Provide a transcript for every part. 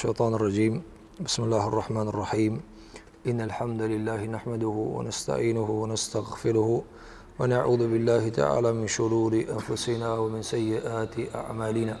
الشيطان الرجيم بسم الله الرحمن الرحيم إن الحمد لله نحمده ونستعينه ونستغفره ونعوذ بالله تعالى من شرور أنفسنا ومن سيئات أعمالنا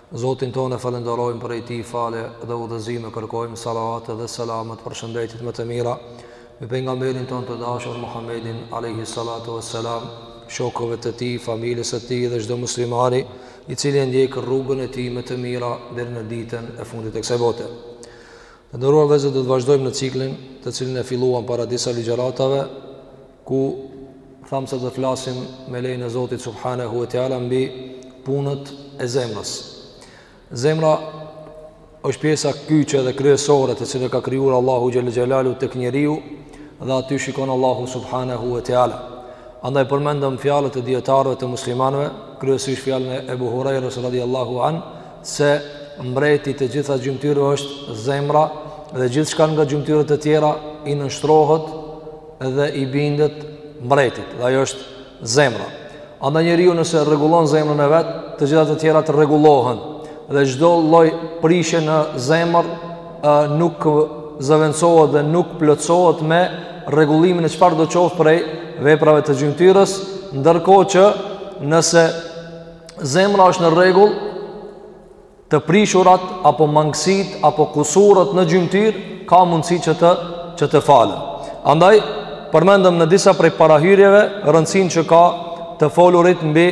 Zotin tonë e falënderojmë prej tij falje dhe udhëzime kërkojmë salatet dhe selamet përshëndetjet më të mira mbi pejgamberin tonë të dashur Muhammedin alaihi salatu wassalam shokëve të tij familjes së tij dhe çdo muslimani i cili e ndjek rrugën e tij më të mira deri në ditën e fundit të kësaj bote. Të nderuar vëllezër do të vazhdojmë në ciklin të cilin e filluam para disa ligjëratave ku thamë se do të flasim me lejen e Zotit Subhanehu e Teala mbi punët e zemrës. Zemra është pjesa kyçe dhe kryesore të cilën e ka krijuar Allahu Xhel-le Xhelaluhu tek njeriu dhe aty shikon Allahu Subhanehu e Teala. Andaj përmendëm fjalët e dijetarëve të muslimanëve, kryesisht fjalën e Ebu Hurajrës radiallahu anhu, se mbret i të gjitha gjymtyrëve është zemra dhe gjithçka nga gjymtyrët e tjera i nënshtrohet dhe i bindet mbretit dhe ajo është zemra Andaj njeriu nëse rregullon zemrën e vet të gjitha të tjera të rregullohen dhe çdo lloj prishje në zemër nuk zëvendësohet dhe nuk plotësohet me rregullimin e çfarëdo qoftë prej veprave të gjymtyrës ndërkohë që nëse zemra është në rregull Të prishurat apo mangësitë apo kusuret në gjymtyrë ka mundësi që të që të falen. Andaj përmendëm në disa prej parahyrjeve rëndësinë që ka të folurit mbi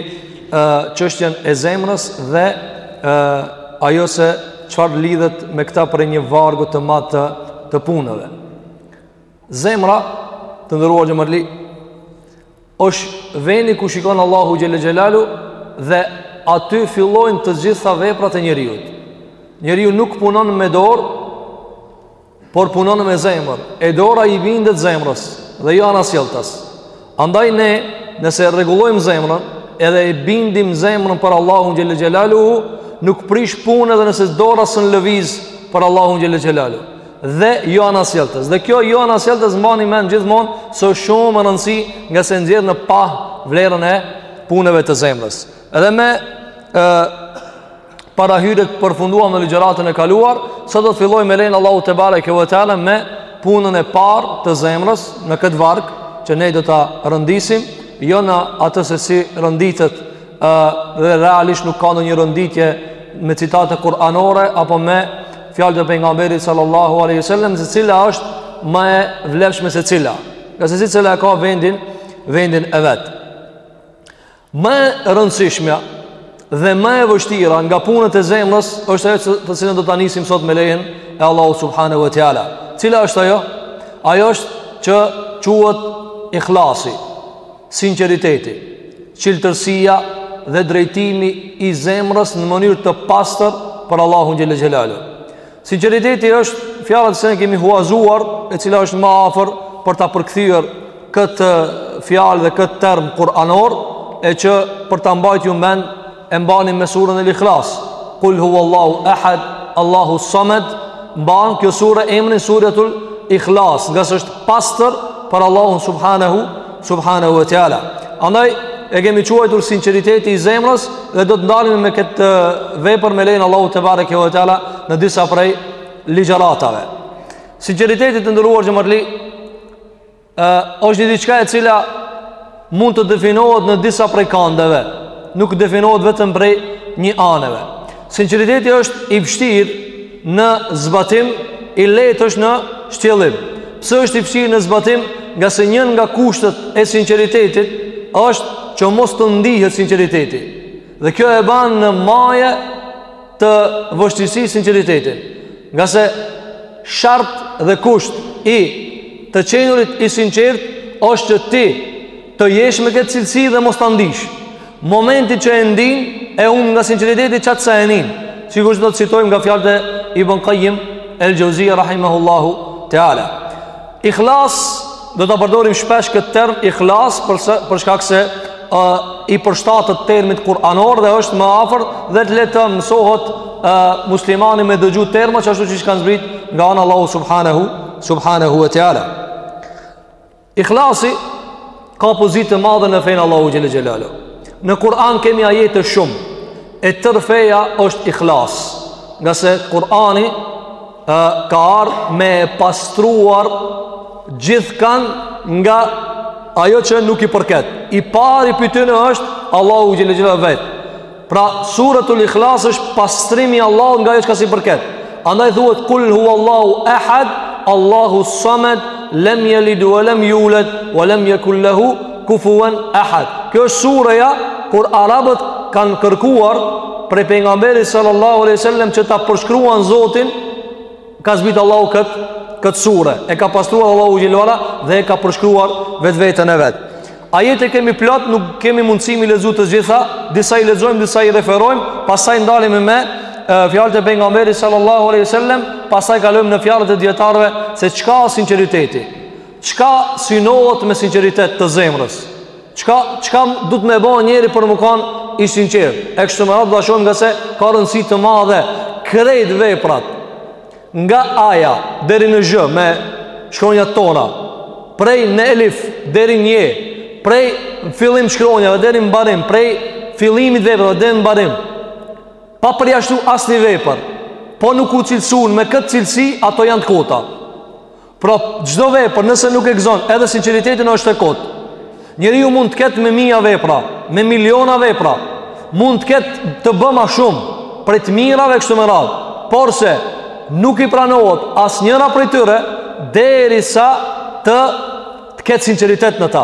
çështjen e, e zemrës dhe e, ajo se çfarë lidhet me këta prej një vargu të madh të, të punëve. Zemra të nderuar xhematlinj është vendi ku shikon Allahu Xhel-le Xhelaluhu dhe aty fillojnë të gjitha veprat e njeriut. Njeriu nuk punon me dorë, por punon me zemër. E dora i bindet zemrës dhe jo anasjelltas. Andaj ne, nëse rregullojmë zemrën, edhe e bindim zemrën për Allahun Xhel-le Xhelaluhu, nuk prish punë edhe nëse dora s'na lëviz për Allahun Xhel-le Xhelaluhu. dhe jo anasjelltas. Dhe kjo jo anasjelltas mbani mend gjithmonë se është shumë me rëndësi ngase nxjerr në pah vlerën e punëve të zemrës. Edhe me ë parahyrjet përfunduam në ligjëratën e kaluar, sot do të fillojmë me lejen e Allahut tebareke ve teala me punën e parë të zemrës në këtë varg që ne do ta rendisim, jo në atë se si renditet ë dhe realisht nuk ka ndonjë renditje me citate kuranore apo me fjalë të pejgamberit sallallahu alaihi wasallam se cila është më e vlefshme se cila ngase secila e ka vendin vendin e vet më e rëndësishmja dhe më e vështira nga punët e zemrës është ajo të cilën do ta nisim sot me lejen e Allahut subhanahu wa taala cila është ajo ajo është që quhet ihlasi Sinqeriteti, çiltërsia dhe drejtimi i zemrës në mënyrë të pastër për Allahun xhel xhelalu. Sinqeriteti është fjala që ne kemi huazuar, e cila është më afër për ta përkthyer këtë fjalë dhe këtë term kuranor, e që për ta mbajtur ju mend e mbani me surën El-Ikhlas Kul hu Allahu ehad Allahu samet Mban kjo sure emrin suretul ikhlas Ngase është pastër për Allahun subhanahu Subhanahu ue teala Andaj e kemi quajtur sinqeriteti i zemrës Dhe do të ndalemi me këtë vepër me lejen e Allahut tebareke ue teala Në disa prej ligjaratave Sinqeriteti të nderuar xhematli Ë, është një diçka e cila mund të definohet në disa prej kandeve. Nuk definohet vetëm prej një aneve. Sinqeriteti është i vështirë në zbatim, i lehtë është në shtjellim. Pse është i vështirë në zbatim? Ngase njën nga kushtet e sinqeritetit është që mos të ndihet sinqeriteti. Dhe kjo e ban në maje të vështirësisë sinqeritetin ngase shart dhe kusht i të qenurit i sinqert është që ti të jesh me këtë cilësi dhe mos ta ndish momenti që e ndin e humb nga sinqeriteti qatë sa e nin sikurse do të citojmë nga fjalët e Ibn Kajim El Xheuzija Rahimahullahu Teala Ikhlas, do ta përdorim shpesh këtë term ikhlas për, për shkak se uh, i përshtatet termit kuranor dhe është më afër dhe le të mësohet uh, muslimani me dëgju terma qashtu qysh kanë zbrit nga ana e Allahut subhanahu, subhanahu ue teala. Ikhlasi, ka pozitë të madhe në fenë e Allahut xhel xhelalu. Në Kur'an kemi ajete shumë, e tërë feja është ikhlas, ngase Kur'ani e, ka ardhë me pastruar gjithkan nga ajo që nuk i përket. I pari prej tyne është Allahu xhel xhelalu vetë. Pra suretul ikhlas është pastrim i Allahut nga ajo çka s'i përket Andaj thuhet kul hu Allahu ehad Allahu samet Lem jelid ue lem juled Ue lem jekul lehu kufuen ehad Kjo është sureja kur arabët kanë kërkuar Prej pengamberit sallallahu aleyhi sallam që ta përshkruan zotin ka zbrit Allahu kët kët sure e ka pastruar Allahu xhelala dhe e ka përshkruar vetveten e vet ajete kemi plot nuk kemi mundësi mi lexu të gjitha disa i lexojmë disa i referojmë pastaj ndalemi me fjalët e pejgamberit sallallahu alaihi wasallam pastaj kalojmë në fjalët e dijetarëve se çka është sinqeriteti çka synohet me sinqeritet të zemrës Çka çka duhet me bo njeri për me kanë i sinqert. E kështu me radhë dhe shumë ngase ka rëndësi të madhe krejt veprat nga aja deri në zhë me shkronjat tona prej në elif deri në je prej fillim shkronjave deri në mbarim prej fillimit veprave deri në mbarim pa përjashtu asni vepër po nuk u cilësun me këtë cilësi ato janë të kota Pra çdo vepër nëse nuk e gëzon, edhe sinqeritetin është e kotë. Njeriu mund të ketë me mija vepra, me miliona vepra, mund të ketë të bëma shumë, prej të mirave kështu me radhë, porse nuk i pranohet asnjëra prej tyre, derisa të, të ketë sinqeritet në ta.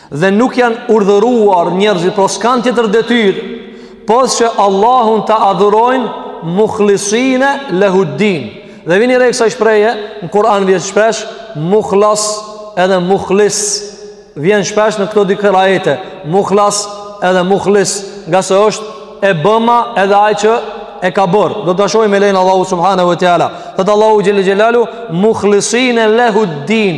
Dhe nuk janë urdhëruar njerëzit pra s'kanë tjetër detyrë, pos që Allahun ta adhurojnë mukhlisine lehuddin. Dhe vini re kësaj shprehje, në Kur'an vjen shpesh, mukhlas edhe mukhlis. Vjen shpesh në këto dy kiraete, mukhlas edhe mukhlis, ngase është e bëma edhe ai që e ka bërë do ta shohim me lejen Allahu subhanahu wa ta'ala thotë Allahu xhel-le xhelaluhu mukhlisine lehuddin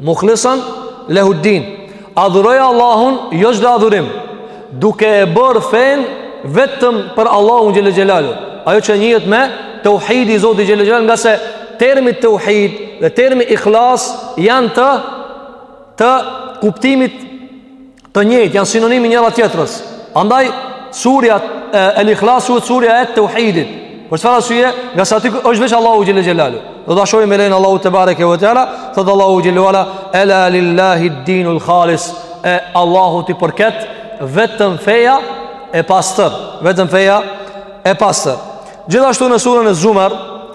Mukhlisan Lehuddin Adhuroje Allahun jo çdo adhurim Duke e bërë fenë Vetëm për Allahun Xhel-le Xhelaluhu Ajo që njihet me Teuhidi i Zotit Xhel-le Xhelaluhu Ngase termi teuhid Dhe termi ikhlas Janë të Të kuptimit të njëjtë, janë sinonim i njëra tjetrës. Andaj surja El-Ikhlas është surja e Tauhidit. Për çfarë arsye? Ngase aty është veç Allahu xhel-le xhelaluhu. Do ta shohim me lejen Allahu tebareke ve teala, thotë Allahu xhel-le ve ala ela lillahi dinul khalis. E Allahut i përket vetëm feja e pastër, vetëm feja e pastër. Gjithashtu në surën e Zumar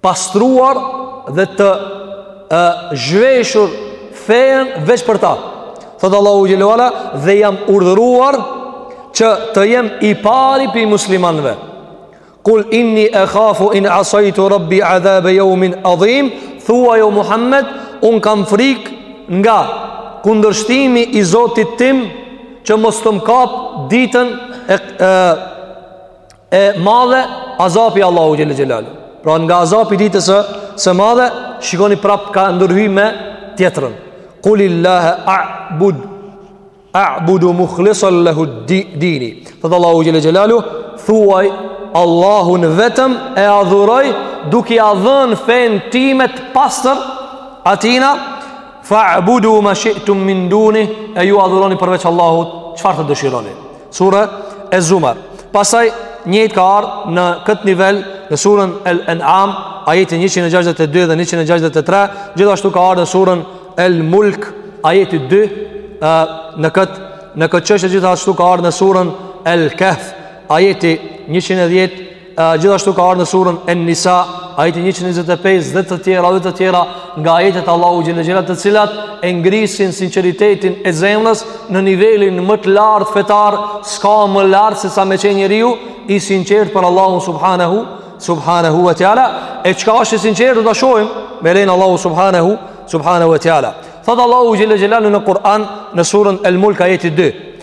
pastruar dhe të e, zhveshur fejen veç për ta. Thotë Allahu Xhel-le ve ala dhe jam urdhëruar që të jem i pari prej muslimanëve. Kul inni ekhafu in asajtu rabbi adhabe jeumin adhim, thuaj o Muhammed, unë kam frikë nga kundërshtimi i Zotit tim që mos të më kapë ditën e, e e madhe azapi i Allahut Xhel-le Xhelaluhu. Pra nga azapi i ditës së madhe, shikoni prapë ka ndërhy me tjetrën. Kulillahe a'bud, a'budu mukhlisan lehu dini. Thotë Allahu Xhel-le Xhelaluhu, thuaj Allahun vetëm e adhuroj duke ia dhënë fenë time të pastër atina fa'budu ma shi'tum min duni e ju adhuroni përveç Allahut çfarë të dëshironi Sure e Zumar. Pastaj njëjtë ka ardhur në këtë nivel në surën El En'am, ajeti 162 dhe 163, gjithashtu ka ardhur në surën El Mulk, ajeti 2, ë në këtë në këtë çështje gjithashtu ka ardhur në surën El Kehf, ajeti 110 gjithashtu ka ardhur në surën En-Nisa, ajeti 125 dhe të tjera dhe të tjera nga ajetet e Allahut xhele xhelaluhu të cilat e ngrisin sinqeritetin e zemrës në nivelin më të lartë fetar, s'ka më lart se sa me qenë njeriu i sinqert për Allahun subhanahu subhanahu wa taala, e çka është i sinqert do ta shohim me lejen Allahut subhanahu subhanahu wa taala. Thot Allahu xhele xhelaluhu në Kur'an në surën El-Mulk ajeti 2.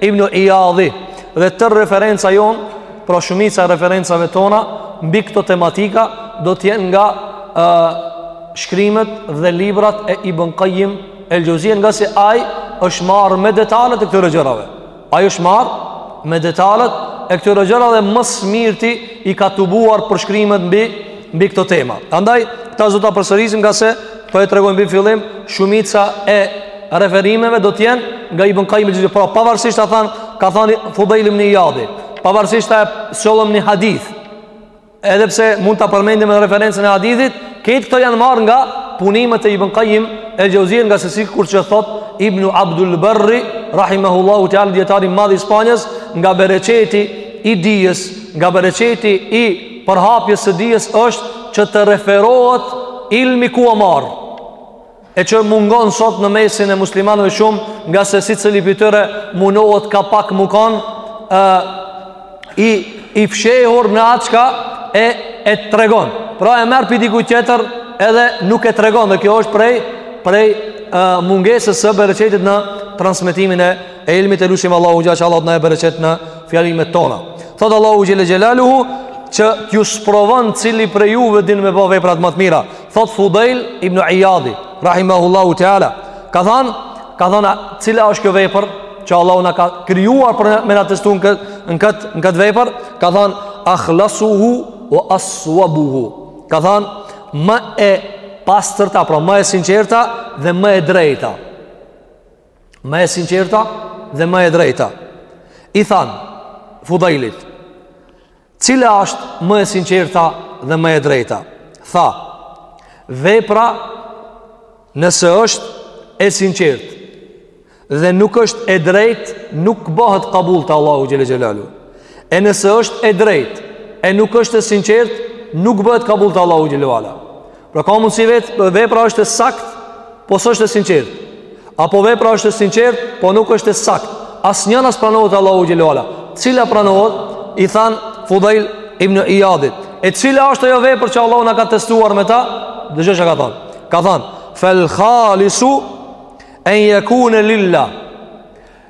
Ibn Iyadhi dhe te referenca jonë, pra shumica e referencave tona mbi këto tematika do të jenë nga ë shkrimet dhe librat e Ibn Qayyim el-Xhevzij ngase ai është marrë me detalet e këtyre gjërave. Ai është marrë me detalet e këtyre gjërave dhe më së mirti i ka tubuar për shkrimet mbi mbi këto tema. Prandaj këta s'do ta përsërisim ngase Po e tregojmë në fillim, shumica e referimeve do të jenë nga Ibn Qayyim el-Xhevzij. Pra, pavarësisht a thamë, ka thanë Fudail ibn Iyad. Pavarësisht a e sollëm një hadith. Edhe pse mund ta përmendim referencën e hadithit, këto këto janë marrë nga punimet e Ibn Qayyim el-Xhevzij ngase sikur që thot Ibn Abdul Berri rahimahullahu ta'ala dijetari i madh i Spanjës nga bereqeti i dijes, nga bereqeti i përhapjes së dijes është që të referohet ilmi ku o marë. E që mungon sot në mesin e muslimanëve shumë ngase secili prej tyre munohet ka pak me kon e, i, i fshehur në atë çka e, e tregon. Pra e merr prej diku tjetër edhe nuk e tregon dhe kjo është prej, prej e, mungesës së bereqetit në transmetimin e e ilmit e lusim Allahun që Allahu të na jep bereqet në fjalimet tona Thotë Allahu xhele xhelaluhu që t'ju sprovon cili prej juve din me bo veprat ma të mira Thotë Fudejl ibn Iyadi Rahimahullahu Teala Ka thanë, ka thanë, cila është kjo vepër që Allahu na ka krijuar për me na testu në këtë, në këtë vepër Ka thanë, akhlasuhu wa aswabuhu Ka thanë, më e pastërta, pra më e sinqerta dhe më e drejta Më e sinqerta dhe më e drejta I thanë Fudailit Cila është më e sinqerta dhe më e drejta Tha Vepra Nëse është e sinqert Dhe nuk është e drejt Nuk bëhet kabul te Allahu Xhele Xhelaluhu E nëse është e drejt E nuk është e sinqert Nuk bëhet kabul te Allahu Xhele Xhelaluhu Pra ka mundësi vetë, vepra është e sakt, po s'është e sinqert. Apo vepra është e sinqert, po nuk është e sakt. Asnjëna s'pranohet Allahu xhele xhelalu. Cila pranohet, i thanë Fudajl ibn Ijadit. E cila është ajo vepër që Allahu na ka testuar me ta, dëgjo çka ka thanë. Ka thanë, fel khalisu en jekune lilla.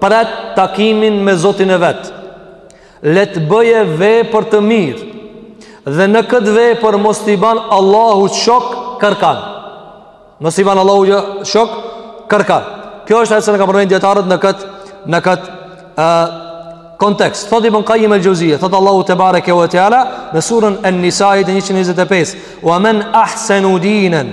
pret takimin me Zotin e vet. Le të bëje vepër të mirë. Dhe në këtë vepër mos t'i ban Allahut shok kërkan. Mos t'i ban Allahut shok kërkan. Kjo është ajo që na kanë përmend dijetarët në këtë në këtë ë kontekst. Thotë Ibn Qayyim el-Xheuzije, thotë Allahu tebareke ve teala në surën An-Nisa 125, "Wa man ahsanu dinan"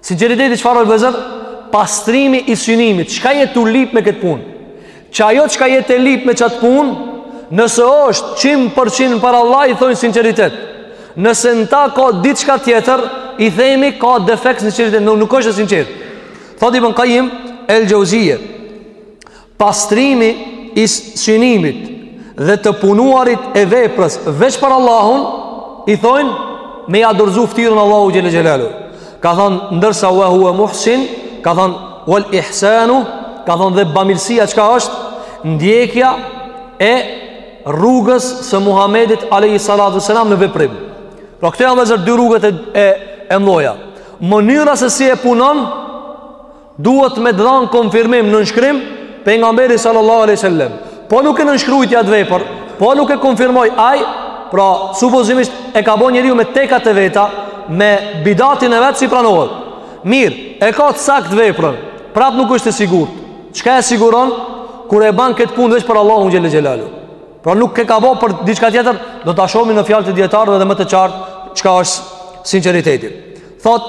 Sinceriteti çfarë është vllezër? Pastrimi i synimit. Çka je tu lip me këtë punë? Që ajo çka je tu lip me qat punë, nëse është 100% për Allah i thojnë sinqeritet. Nëse në ta ka diçka tjetër, i themi ka defekt sinqeritet, nuk, nuk është e sinqert. Thotë Ibn Qayyim el-Jauziyje, Pastrimi i synimit dhe të punuarit e veprës veç për Allahun, i thojnë me ja dorëzu ftyrën Allahut xhele xhelalu. Ka thonë ndërsa wa huwa muhsin, ka thonë wal ihsanu, ka thonë dhe bamirësia çka është? Ndjekja e rrugës së Muhamedit alayhi salatu wasalam në veprim. Pra këto janë vllezër dy rrugët e e, e mëdha. Mënyra se si e punon Duhet me dhënë konfirmim nënshkrim pejgamberi sallallahu alaihi wasallam. Po nuk e nënshkrujti atë vepër, po nuk e konfirmoi ai, pra supozimisht e ka bo njeriu me tekat e veta, me bidatin e vet s'i pranohet. Mirë, e ka të sakt veprën. Prap nuk është e sigurt. Çka e siguron kur e ban këtë punë veç për Allahun xhele xhelalu? Pra nuk e ka bo për diçka tjetër, do ta shohim në fjalët e dijetarëve dhe më të qartë çka është sinqeriteti. Thot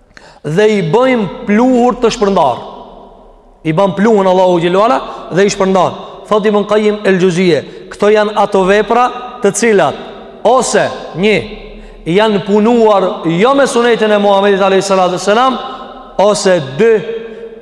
dhe i bëjmë pluhur të shpërndar i ban pluhun Allahu xhele ve ala dhe i shpërndan thot Ibn Kajim el Xheuzije këto janë ato vepra të cilat ose një janë punuar jo me sunetin e Muhammedit a.s. ose dy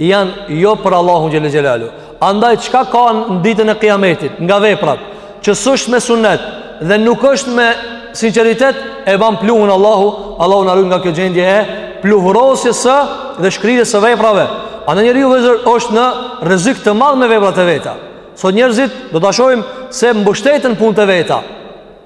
janë jo për Allahun xhele xhelalu Andaj çka ka në ditën e Kiametit nga veprat, që s'është me sunet dhe nuk është me sinqeritet, e ban pluhun Allahu, Allahu na rujt nga kjo gjendje e pluhurosjes së dhe shkrirjes së veprave. Andaj njeriu vllezër është në rrezik të madh me veprat e veta. Sot njerëzit do ta shohim se mbështeten n'punët e veta.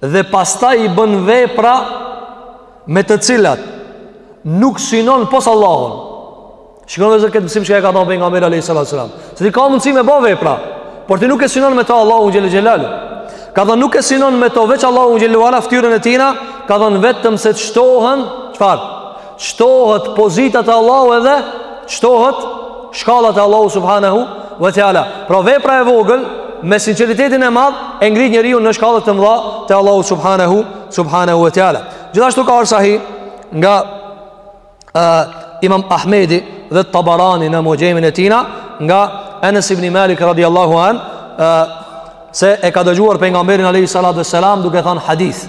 Dhe pastaj i bën vepra me të cilat nuk synon pos Allahun. Shikoni vllezër këtë mësim që e ka dhënë pejgamberi alayhis salatu wassalam. Se ti ka mundësi me bë vepra, por ti nuk e synon me to Allahun xhelle xhelaluh. Ka thënë nuk e synon me to veç Allahun xhelle wa ala fytyrën e tina, ka thënë vetëm se të shtohen, çfarë? Shtohet pozita te Allahu edhe shtohet shkalla te Allahu subhanahu wa taala. Pra vepra e vogël me sinqeritetin e madh e ngrit njeriun në shkallë të mëdha te Allahu subhanahu subhanahu wa taala. Gjithashtu ka ardh sahih nga uh, Imam Ahmedi dhe Tabarani në Muxhemin e tina nga Enes ibn Malik radiallahu an uh, se e ka dëgjuar pejgamberin alayhis salatu wassalam duke than hadith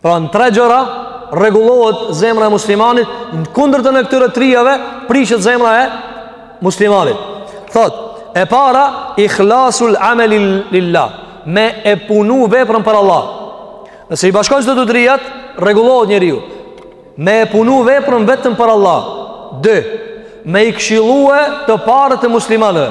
Pra në tre gjëra rregullohet zemra e muslimanit, në kundërtën e këtyre trijave prishet zemra e muslimanit. Thot, e para ikhlasul amali lillah, me e punu veprën për Allah. Nëse i bashkon që të trijat, rregullohet njeriu. Me e punu veprën vetëm për Allah. 2. Me i këshillue të parët e muslimanëve.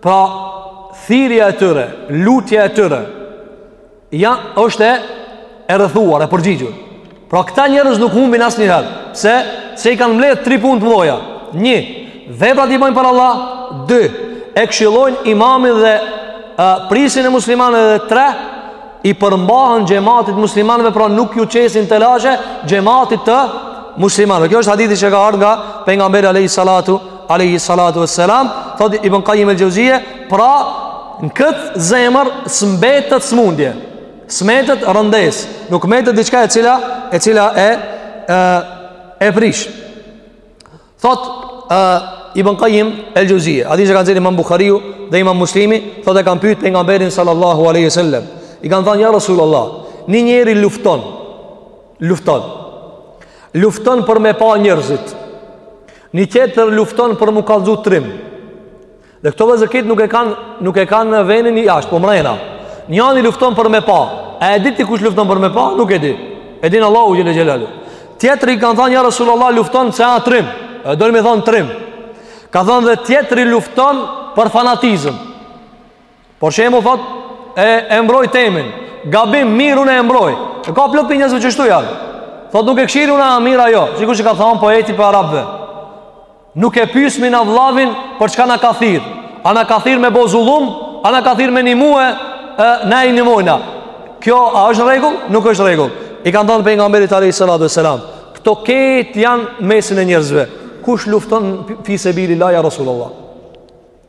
Pra, thirja e tyre, lutja e tyre, ja, është e, e rrethuar, e përgjigjur. Pra, këta njerëz nuk humbin asnjëherë. Se, se i kanë mbledh tri punë të mëdhaja. Një, veprat i bëjnë për Allah. Dy, e këshilojnë imamin dhe e, prisin e muslimanëve dhe tre, i përmbahen xhematit muslimanëve, pra nuk ju qesin telashe xhematit të muslimanëve. Kjo është hadithi që ka ardhë nga pejgamberi alejhi Salatu Alejhi salatu ve selam Thot Ibn Kajim el Xheuzije Pra në këtë zemër S'mbetet sëmundje S'mbetet rëndesë Nuk mbetet diçka e cila E cila e E, e prish Thot e, Ibn Kajim el Xheuzije Hadithi që e ka nxjerr imam Buhariu Dhe imam muslimi Thot e kanë pyt pejgamberin sallallahu aleyhi sallam I kanë thonë ja Rasulullah Një njeri lufton Lufton Lufton për me pa njërzit Një tjetër lufton për mu kallzu trim. Dhe këto vllezër krejt nuk e kanë nuk e kanë në vendin jashtë, po mrena. Njani lufton për me pa. A e di ti kush lufton për me pa? Nuk e di. E din Allahu xhelle xhelaluhu. Tjetri kanë thënë ja Rasulullah lufton se a trim. E dojnë me thënë trim. Ka thënë dhe tjetri lufton për fanatizëm. Për shembull thot e mbroj temin. Gabim mir un e mbroj. E ka plot prej njerëzve që shtu janë. Thot nuk e kqyri unë a mir a jo, sikur që ka thon poeti prej arabëve. Nuk e pyesmi na vllavin për çka na ka thirr. A na ka thirr me bo zullum, a na ka thirr me nimue, na i nimojna. Kjo a është rregull? Nuk është rregull. I kanë thënë pejgamberit alayhis salatu wassalam, këto krejt janë n'mesin e njerëzve. Kush lufton fi sebilillah ya rasulullah?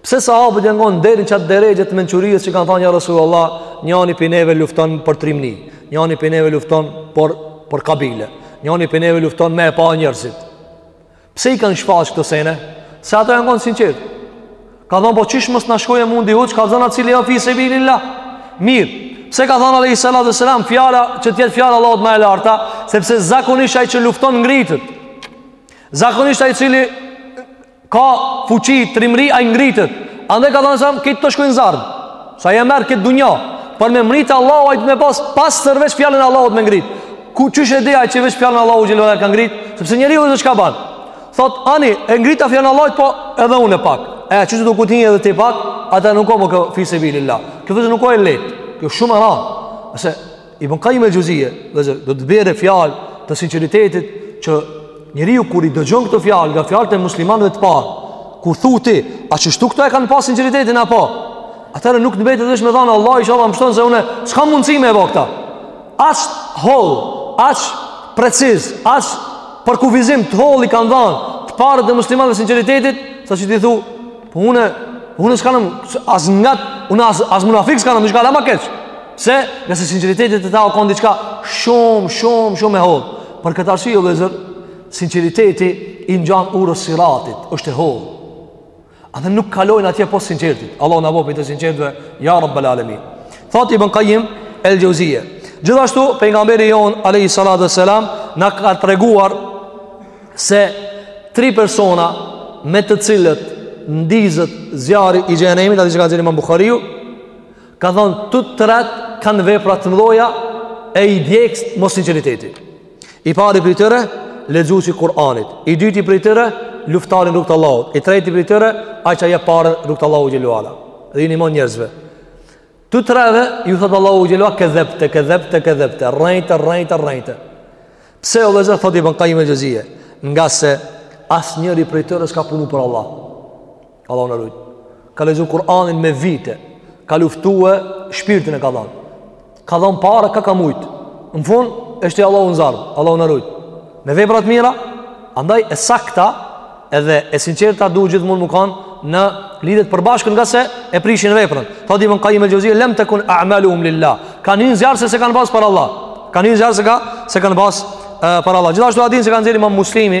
Pse sahabët janë kon deri në qat derexhe të mençurisë që kanë thënë ja Resulullah, njëri prej neve lufton për trimni, njëri prej neve lufton për për kabile, njëri prej neve lufton me e pa njerëzit. Pse i kanë shfaqë këto sene? Se ata janë kon t'sinqertë. Ka thënë po qysh mos na shkojë mundi huq, ka thënë cili o fi sebilil-lah. Mirë. Pse ka thënë alejhi salatu ve selam fjala që të jetë fjala e Allahut më e larta, sepse zakonisht ai që lufton ngritet. Zakonisht ai i cili ka fuqi trimri ai ngritet andaj ka thënë sam këtë të shkojnë zard sa ja merr këtë dunja por me mrit Allahu ai të me pas parasysh veç fjalën e Allahut me ngrit ku qysh e di ai që veç fjalën e Allahut xhel-le ve ala ka ngrit sepse njeriu është çka bën thot ani e ngrita fjalën e Allahut po edhe unë pak e çu do kutin edhe ti pak ata nuk o më fi sebilil-lah kjo vllezër nuk o e lehtë kjo shumë e rëndë se Ibn Kajim el Xheuzije, do të bjerë fjalë të sinqeritetit që njeriu kur i dëgjon këto fjalë nga fjalët e muslimanëve të parë, kur thu ti, a qështu këta e kanë pas sinqeritetin apo? Atëherë nuk të mbetet veç me thanë Allah ishalla m'shpëton se unë s'kam mundësi me u bo si këta. Aq hollë, aq preciz, aq përkufizim të hollë i kanë dhënë të parët e muslimanëve sinqeritetit, sa që ti thu, po unë unë s'kam as ngat, unë as as munafik s'kam, edhe ma keq. Pse? Ngase sinqeriteti te ta o kon diçka shumë, shumë, shumë e hollë. Për këtë arsye o vllezër, sinqeriteti i ngjan urës së siratit, është e hollë. Edhe nuk kalojnë atje pos t'sinqertit. Allahu na boftë prej t'sinqertve, ja rabbel alemin. Thotë Ibn Kajim el Xheuzije. Gjithashtu, pejgamberi jonë, alejhi salatu ve selam, na ka treguar se tri persona me të cilët ndizet zjarri i xhehenemit, hadith që ka nxjerrë imam Buhariu, Ka thonë, të tretë kanë vepra të mdhaja e i djeg mossinqeriteti. I pari prej tyre, lexuesi i Kur'anit. I dyti prej tyre, luftari në rrugë të Allahut. I treti prej tyre, ai që jep pare n'rrugë të Allahut xhel-le ve ala. Dhe i nimon njerëzve. Të treve, ju thot Allahu xhel-le ve ala, kedhebte kedhebte kedhebte rrejte rrejte rrejte. Pse o vllezër thot Ibn Kajim el Xheuzije, ngase asnjëri prej tyre s'ka punu për Allah. Allahu na rujt Ka lexu Kur'anin me vite Ka luftu e shpirtin e ka dhan Ka dhan para sa ka mujt Në fund e shti Allahu në zjarm Allahu na rujt Me veprat e mira Andaj e sakta Edhe e sinqerta dun gjithmonë me kanë Të lidhta përbashkët ngase E prishin veprën Tha Ibn Kajim el Xheuzije Lem tekun a'maluhum lil-lah Kanë hi n'zjarr se s'e kanë pas për Allah Kanë hi n'zjarr se, ka, s'e kanë pas për Allah Gjithashtu hadithin që ka nxjerrë imam Muslimi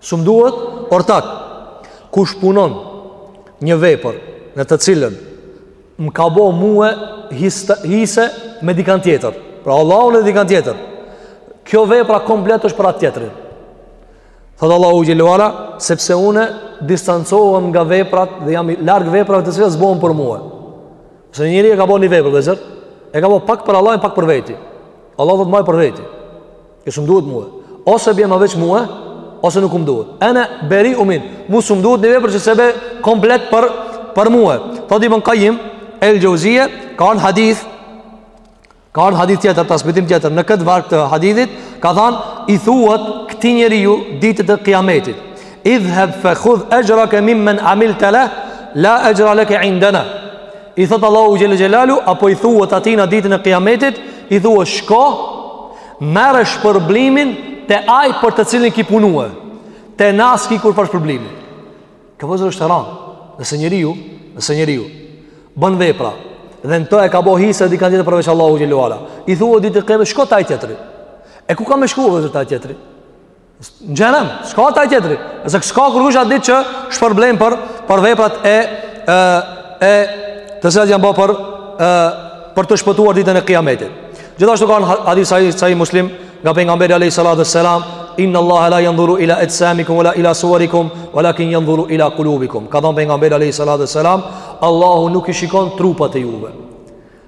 S'um duhet ortak, kush punon një vepër në të cilën më ka bo mue hise me dikan tjetër. Pra Allah unë e dikan tjetër. Kjo vepra komplet është për atë tjetërin. Thotë Allahu xheleshanuhu, sepse une distancohem nga veprat dhe jam larg veprave të cilat s'bohen për mue. Se njëri e ka bo një vepër, le zëmë, e ka bo pak për Allah e pak për veti. Allahu thot maj për veti. Jo, s'um duhet mua. Ose bjema veç mua, ose nuk më duhet. Ene beri u min. Mu s'um duhet një vepër që s'e bje komplet për, për mua. Thot Ibn Kajim el Xheuzije, ka një hadith, ka një hadith tjetër, transmetim tjetër, në këtë varg të hadithit, ka than, i thuhet këtij njeriu ditën e kiametit. Idheb fe khudh exhreke mimmen amilte leh, la exhre leke indena. I thot Allahu Xhel-le Xhelaluhu, apo i thuhet atina ditën e kiametit, i thuhet shko, Merre shpërblimin te ai për të cilin ki punue. Te na s'ki kurrfar shpërblimi. Kjo vllezër është e ran. Nëse njeriu, nëse njeriu bën vepra dhe në to e ka bo hise dikan tjetër përveç Allahu xhel-le ue ala. I thuhet ditën e kijametit shko te aj tjetri. E ku ka me shku vllezër te aj tjetri? Në xhehenem, s'ka te aj tjetri Se s'ka kërkush atë ditë që shpërblen për, për veprat e, e, e të cilat janë bo për, e, për të shpëtuar ditën e kiametit Gjithashtu ka një hadith sahih Muslim Nga pejgamberi a.s. Innallahe la jandhuru ila exhsamikum Vala ila suarikum Valakin jandhuru ila kulubikum Ka thon pejgamberi a.s. Allahu nuk i shikon trupat e juve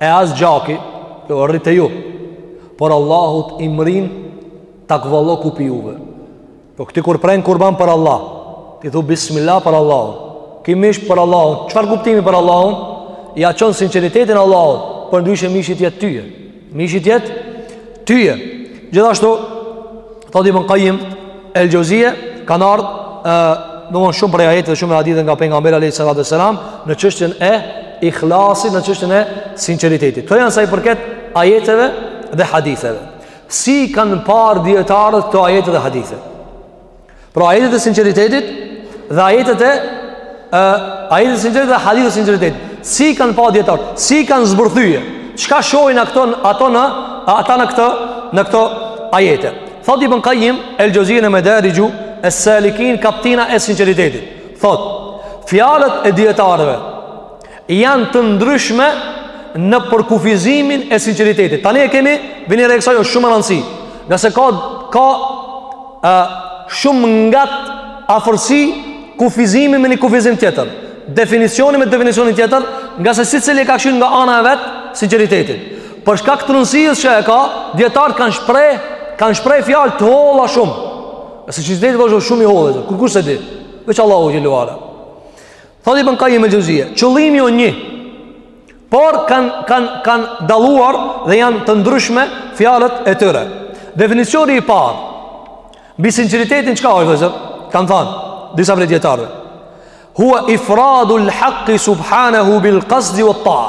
E as gjaki, i arrin te ju. Por Allahut i mrin takvallëku pi juve. Po ti kur pren kurban për Allah, ti thu bismillah për Allahun. Ky mish për Allahun. Qfar kuptimi për Allahun? Ja qon sinqeritetin Allahut, përndryshe mishi t'jet tyje. Mishi t'jet tyje. Gjithashtu, Thot Ibn Kajim El Xheuzije kanë ardh ë domethon shumë prej ajeteve dhe shumë hadithe nga pejgamberi alayhi salatu wasalam në çështjen e ikhlasit, në çështjen e sinqeritetit. Këto janë sa i përket ajeteve dhe haditheve. Si i kanë parë dijetarët këto ajete dhe hadithe? Pra ajetet e sinqeritetit dhe ajetet e ë ajetet e sinqeritetit dhe hadithet e sinqeritetit si i kanë pa dijetarët si i kanë zbërthyje qka shohin a këto ato në a ata në këto në këto ajete thot Ibn Kajim el Xheuzije n'Medarixhu es-Salikin kaptina e sinqeritetit thot fjalët e dijetarëve janë të ndryshme në përkufizimin e sinqeritetit tani e kemi vini re ksaj është shumë me rëndësi ngase ka ka ë shumë ngat, afërsi kufizimi me një kufizim tjetër definicioni me definicionin tjetër ngase secili e ka kshyr nga ana e vet sinqeritetin për shkak të rëndësisë që e ka dijetarët kanë shpreh kanë shpreh fjalë të holla shumë sinqeriteti o shumë i hollë kurkush s'e di veç Allahu xhele ue ala Thot Ibn Qayyim el-Xheuzije, qëllimi o një, por kanë kanë kanë dalluar dhe janë të ndryshme fjalët e tyre. Definicioni i parë mbi sinqeritetin çka është vllezër? Kanë thanë disa prej dijetarëve. Huwa ifradul haqq subhanahu bil qasdi wat ta'a.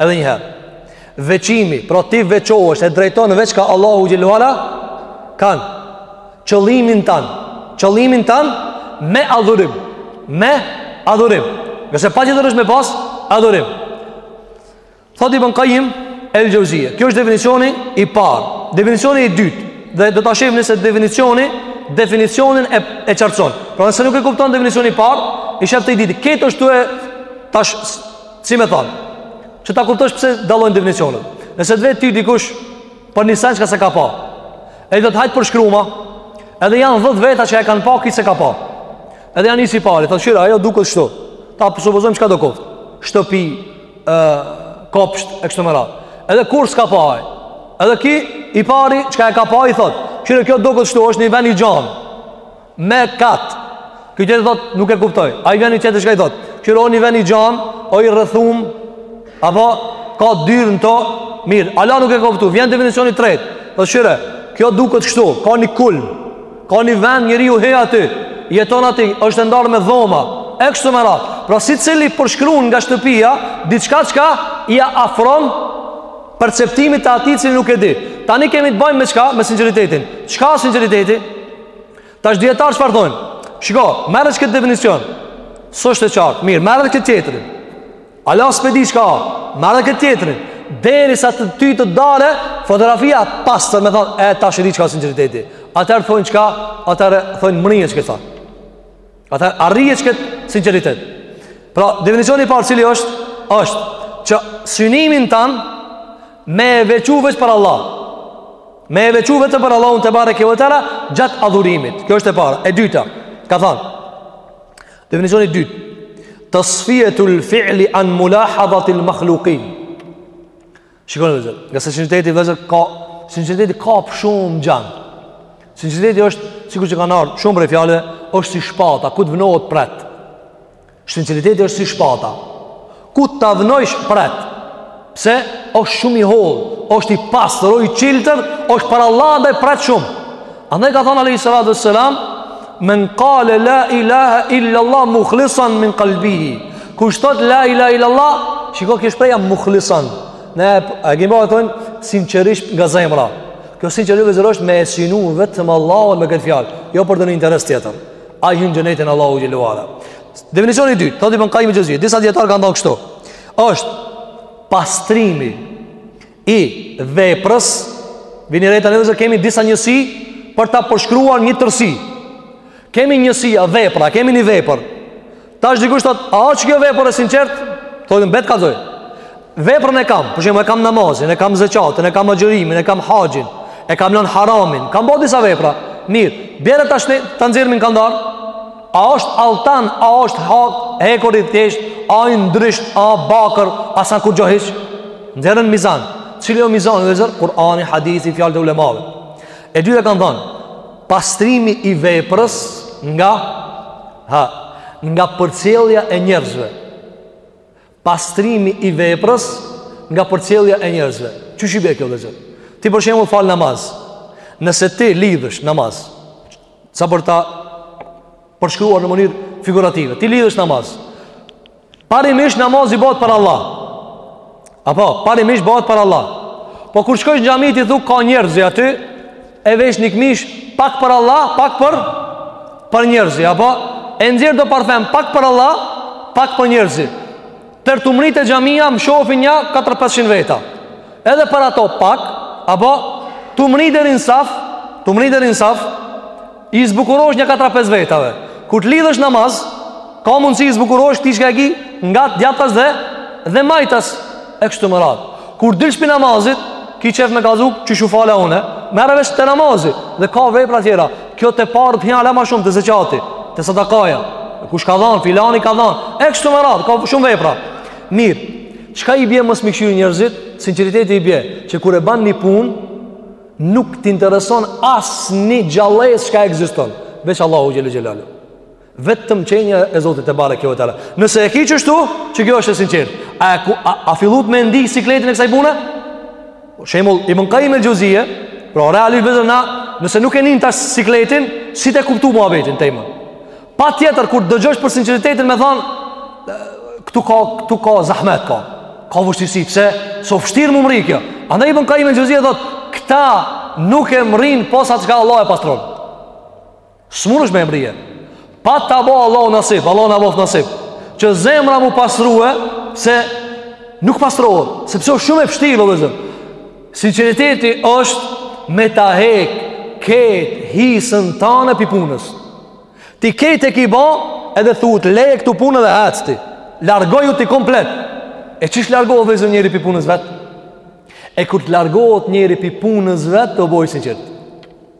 Edhe një herë. Veçimi, pra ti veçohesh e drejton veç kah Allahu xhele ue ala kah qëllimin tan, qëllimin tan me adhurim, me adhurim. Nëse po e do është me pas adhurim. Thot Ibn Qayyim el Xheuzije. Kjo është definicioni i parë. Definicioni i dytë dhe do ta shohim nëse definicioni definicionin e e qartëson. Pra nëse nuk e kupton definicionin e parë, e sheh të dytin. Kjo është tash Si me thanë? Që ta kuptosh pse dallojnë definicionet. Nëse të vet ty dikush për një sen çka s'e ka pa. Ai të thotë hajt përshkruma, edhe janë dhetë veta çka e kanë pa, ky s'e ka pa. Edhe ja nis i pari, thotë kshyr, ajo duket kshtu. Ta supozojmë çkado koftë. Shtëpi, e, kopsht, e kështu me radhë. Edhe kurrë s'ka pa ai. Edhe ky, i pari, çka e ka pa, i thotë. Kshyre, kjo duket kshtu, është një ven i gjanë. Me kat. Ky tjetër thot, nuk e kuptoj. Ai vjen tjetri çka i thot. Kshyr o ni ven i gjanë, o i rrethum, a po ka dyer në to, mirë. Ala nuk e kuptoj. Vjen definicioni i tretë. Thotë kshyre, kjo duket kështu, ka një kulm. Ka një vend njeriu hyn aty. Jeton aty, është e ndarë me dhoma. E kështu me radhë. Pra secili përshkruan nga shtëpia diçka çka ia afron perceptimit të atij i cili nuk e di. Tani kemi të bëjmë me çka? Me sinqeritetin. Çka sinqeriteti? Tash dijetarët çfarë thonë? Shiko, merre qët definicion. S'oshtë e qartë. Mirë, merr edhe këtë tjetrin. Ala s'p'e di çka. Merr edhe këtë tjetrin. Derisa te ti të dalë fotografia pastër me thanë, e tash e di çka sinqeriteti. Atëherë thonë çka? Atëherë thonë mrrije qëta. Atëherë arrije qët sinqeritet. Pra, definicioni i parë cili është, është që synimin tan me e veçu veç për Allah. Me e veçu veç për Allahun tebareke ue teala gjatë adhurimit. Kjo është e para. E dyta, ka thanë. Definicioni i dytë. Tasfijetul fi'li an mulahadatil makhlukin. Shikoni vllezër, ngase sinqeriteti vllezër ka sinqeriteti kap shumë gjana. Sinqeriteti është sikur që kanë ardhur shumë prej fjalëve, është si shpata, ku të vnohet pret. Sinqeriteti është si shpata. Ku ta vnojsh pret? Pse? Është shumë i hollë, është i pastër, i çiltër, është para Allahut ndaj pret shumë. Andaj ka thënë alejhi salatu ue selam, "Men qala la ilaha illa Allah mukhlisan min qalbihi." Kush thot la ilaha illa Allah, shiko kjo shprehja mukhlisan. Ne shqip po e thojm sinqerisht nga zemra. Kjo sinqerisht vëllezër është me e synu vetëm Allahun me këtë fjalë, jo për ndonjë interes tjetër. Ai hyn xhenetin e Allahut xhele ue ala. Definicioni i dytë, thotë Ibn Kajim el-Xheuzije, disa dijetarë kanë thënë kështu. Është pastrimi i veprës, vini re tani vëllezër kemi disa njësi për ta përshkruar një tërsi. Kemi njësia vepra, kemi një vepër. Tash dikush thotë, a që kjo vepër e sinqert? Thom be t'kallzoj. Veprën e kam, për shembull e kam namazin, e kam zeqatin, e kam agjërimin, e kam haxhin, e kam lën haramin, kam bo disa vepra. Mirë, bjere tash ta nxjerrim në kandar? A është altan, a është hak, hekur i thjesht, a i ndryshkt, a bakër, a s'a kurgjo hiç? Nxjerre n'mizan. Cili o mizani, vëllezër? Kurani, hadithi, fjalët e ulemave. E dyta kanë thonë, pastrimi i veprës nga, ha, nga përcjellja e njerëzve. Pastrimi i veprës nga përcjellja e njerëzve. Qysh i bie kjo, vëllezër? Ti për shembull fal namaz. Nëse ti lidhesh namaz, Sa për ta përshkruar në mënyrë figurative. Ti lidhesh namaz. Parimisht namazi bëhet për Allah. Apo, parimisht bëhet për Allah. Po kur shkojsh në xhami ti thu ka njerëz aty, e vesh ni kmish pak për Allah, pak për për njerëz, apo e nxjerr do parfem pak për Allah, pak për njerëz. Deri tu mrri te xhamia më shofin nja 4-500 veta. Edhe për ato pak, apo tu mrri deri n'saf, tu mrri deri n'saf, i zbukurohesh nja 4-5 vetave. Kur të lidhesh namaz, ka mundësi i zbukurohesh atij çka e ki nga djathtas dhe, dhe majtas, e kështu me radhë. Kur dilsh prej namazit, ki qef me kallzu qesh u fala une, merre vesh te namazi, dhe ka vepra tjera, kjo te paret hin hala ma shumë te zeqati, te sadakaja, kush ka dhanë, filani ka dhanë, e kështu me radhë, ka shumë vepra. Mirë, çka i bje mos me i kqyr njerëzit, sinqeriteti i bje, që kur e ban një pun, nuk t'intereson asnjë gjallesë çka ekziston, veç Allahu xhele xhelaluhu. Vetëm qenja e Zotit tebareke ue teala Nëse e ki qështu Qekjo është e sinqert A, ku, a, a fillut me ndi sikletin e kësaj pune Shembull Ibn Kajim el-Xheuzije Pra realisht vëllezër na Nëse nuk e nin tash sikletin S'e ke kuptu muhabetin tem Patjetër kur dëgjosh për sinqeritetin me than Këtu ka, këtu ka zahmet ka Ka vështirësi pse Se o vështirë m'u mrri kjo Andaj Ibn Kajim el-Xheuzije thotë Këta nuk e mrrin pos ai çka Allahu e pastron S'munesh me mrrije Pa ta bo Allahu nasip Allahu na boft nasip Që zemra m'u pastrue Se nuk pastrohet Sepse o shumë e vështirë vëllezër Sinqeriteti është Me ta hek Ketë hisen tane pi punës Ti krejt e ki bo Edhe thut leje këtu punën edhe hec ti Largoju ti komplet E qysh largohet vëllezër njeri pi punës vet E kur të largohet njeri pi punës vet Të bojë sinqerit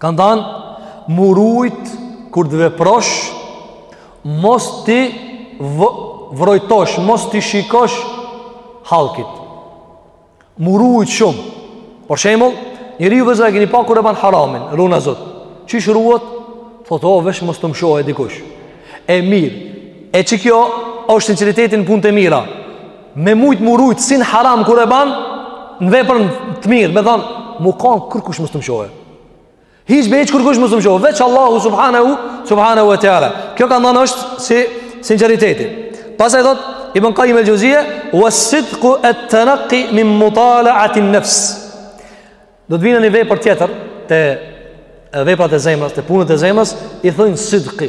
Kanë thanë, m'u rujt kur të veprosh, mos t'i vrojtosh, mos t'i shikosh hallkin. M'u rujt shumë. Për shembull, njeriu vëllezër e kini pa kur e ban haramin, runa zot. Qysh ruhet? Thotë, o, veç mos të më shohë dikush. E mirë. E qe kjo, o sinqeriteti n'punët e mira. me mujt m'u rujt si n'haram kur e ban në veprën të mirë me thon mu kon kurkush mos të mshohe hiç be hiç kurkush mos të mshohe veç Allahu subhanahu subhanahu wa taala kjo kanë thënë është si sinqeriteti pastaj thot Ibn Kajim el Xheuzije wa as sidqu at tanaqqi min mutala'ati an nafs do të vina në vepër tjetër te veprat e zemrës te punët e zemrës i thojnë sidqi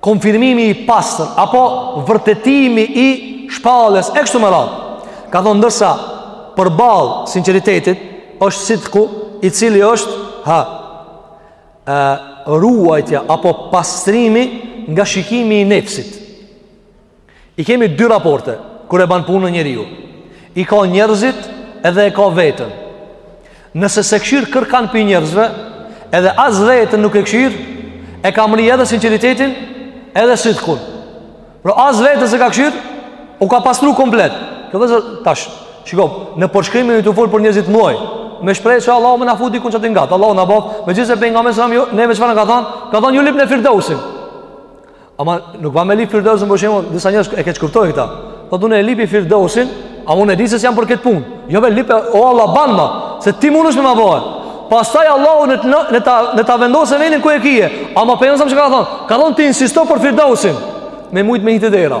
konfirmimi i pastër apo vërtetimi i shpalljes e kështu me radhë. Ka thonë ndërsa përballë sinqeritetit është sidku i cili është ha e, ruajtja apo pastrimi nga shikimi i nefsit. I kemi dy raporte kur e ban punën njeriu. I ka njerëzit edhe e ka veten. Nëse s'e këshir kërkan pi njerëzve, edhe as veten nuk e këshir, e ka mrri edhe sinqeritetin, edhe sidkun. Pra as veten s'e ka këshir, u ka pastru komplet. Kjo vëllezër tash, shiko, në përshkrimin tu folë për njerëz të mdhaj, me shpresë Allahu me na fut dikun qaty ngat, Allahu na bëftë, megjithëse Pejgamberi alejhi selam, jo, neve çfarë na ka thonë, ka thonë ju lypni firdausin. Ama nuk ban me lyp Firdausin për shembull, disa njerëz e keqkuptojnë këta. Po unë e lypi Firdausin, a unë e di se s'jam për këtë punë. Jo be lyp o Allah banma, se ti mundesh me ma bo. Pastaj Allahu në në ta në ta vendosë vendin ku e kije. Ama pejgamberi alejhi selam çka ka thon, ka thon ti insisto për Firdausin. Me mujt me hi te dera.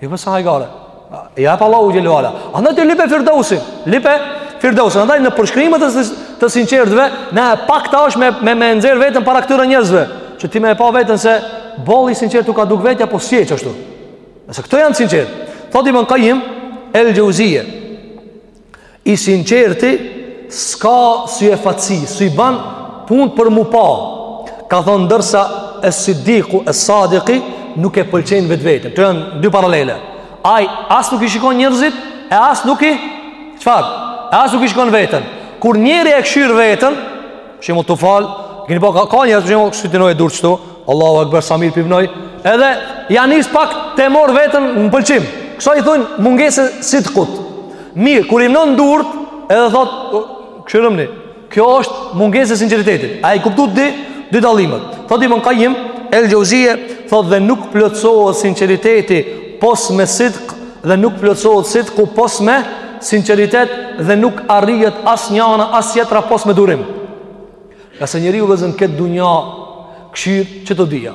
Jo be s'a hajgare. Ja jep Allahu xhele ve ala. Andaj ti lype firdausin. Lype firdausin. Andaj në përshkrimet të, të sinqertve, ma e pakta është me, me, me nxjerrë veten para këtyre njerëzve. Që ti me e pa veten se boll i sinqert u ka duk vetja, po s'je qashtu. Nëse këta janë të sinqert. Thot Ibn Kajim, el Xheuzije. I sinqerti s'ka syefaqësi, s'i ban punët për m'u pa. Ka thonë ndërsa es-sidiku es-sadiki nuk e pëlqen vetveten. Këto janë dy paralele. Ai as nuk i shikon njerëzit e as nuk i çfarë? E as nuk e shikon veten. Kur njeri e këshir veten, Shemull tu fal, keni pa ka, ka njerëz shemull si t'i vnon durt qështu. Allahu akbar sa mirë po i vnoj. Edhe ja nis pak t'e morr veten në pëlqim. Kësaj i thonë mungesë sidkut. Mirë, kur i vnon durt, edhe thot kshyrëmni. Kjo është mungesë sinqeritetit. A i kuptut di dy dallimet. Thot Ibn Kajim el Xhevzije, thot dhe nuk plotësohet sinqeriteti pos me sidk dhe nuk plotësohet sidku pos me sinqeritet dhe nuk arrihet as njana as tjetra pos me durim. Ngase njeriu vllezër n'këtë dunja kshyr qito dyja.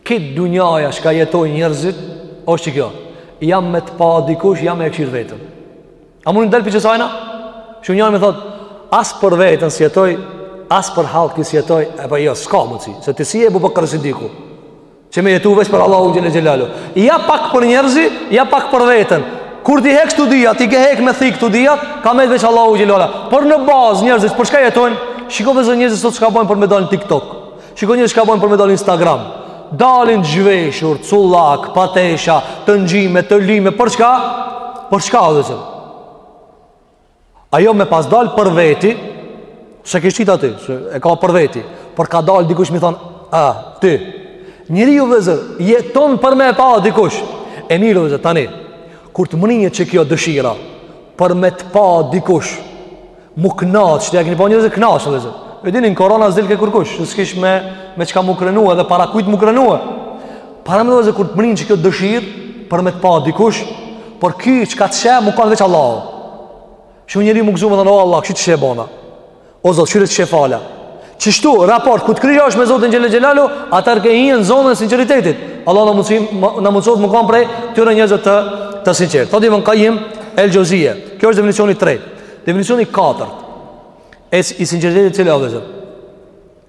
N'këtë dunja ja çka jetojnë njerëzit, është qikjo, ja me të pa dikush, ja me e kshyr veten. A mun del pi qisajna? Mun njani me thonë, as për veten s'jetoj, as për hallkin s'jetoj, epo jo, s'ka mundësi, se ti s'je bu për kërësit diku. Që me jetu veç për Allahun xhele xhelaluhu Ja pak për njerëzi, ja pak për veten Kur t'i hek të dyjat, ti ke hek me thikë të dyjat Ka met veç Allahu xhele ala Por në bazë njerëzit, për çka jetojnë? Shiko vllezër njerëzit sot çka bojnë për me dal n'TikTok Shiko njerëzit çka bojnë për me dal n'Instagram Dalin zhveshur, cullak, patesha, të ngjyme, të lime Për çka? Për çka, vllezër? Ajo me pas dal për veti, s'e kish qit aty, se e ka për veti, por ka dal dikush me i thonë, "A, ti njeriu vllezër, jeton për me pa dikush." E mirë vllezër tani. Kur të mrrijë qikjo dëshira për me të pa dikush, m'u kënaq, ti e keni pa njerëz të kënaq vllezër. E dini n'korona s'dilke kurkush, s'kish me me çka m'u krenu edhe para kujt m'u krenu. Paramendo vllezër kur të mrrin qikjo dëshirë, për me të pa dikush, por ky çka të sheh, m'u kanë veç Allahu. Shemull njeri m'u gëzu me thonë o Allah, kshyr që e bona. O Zot, kqyre që e fala. Qështu, raport, kur të krijosh me Zotin xhele xhelaluhu, atëherë ke hi në zonën e sinqeritetit. Allahu na mundësim, na mundësoftë m'u kanë prej tyre njerëzve të, të sinqertë. Thot Ibn Kajim el Xhevzije. Kjo është definicioni 3. Definicioni 4. E i sinqeritetit cili o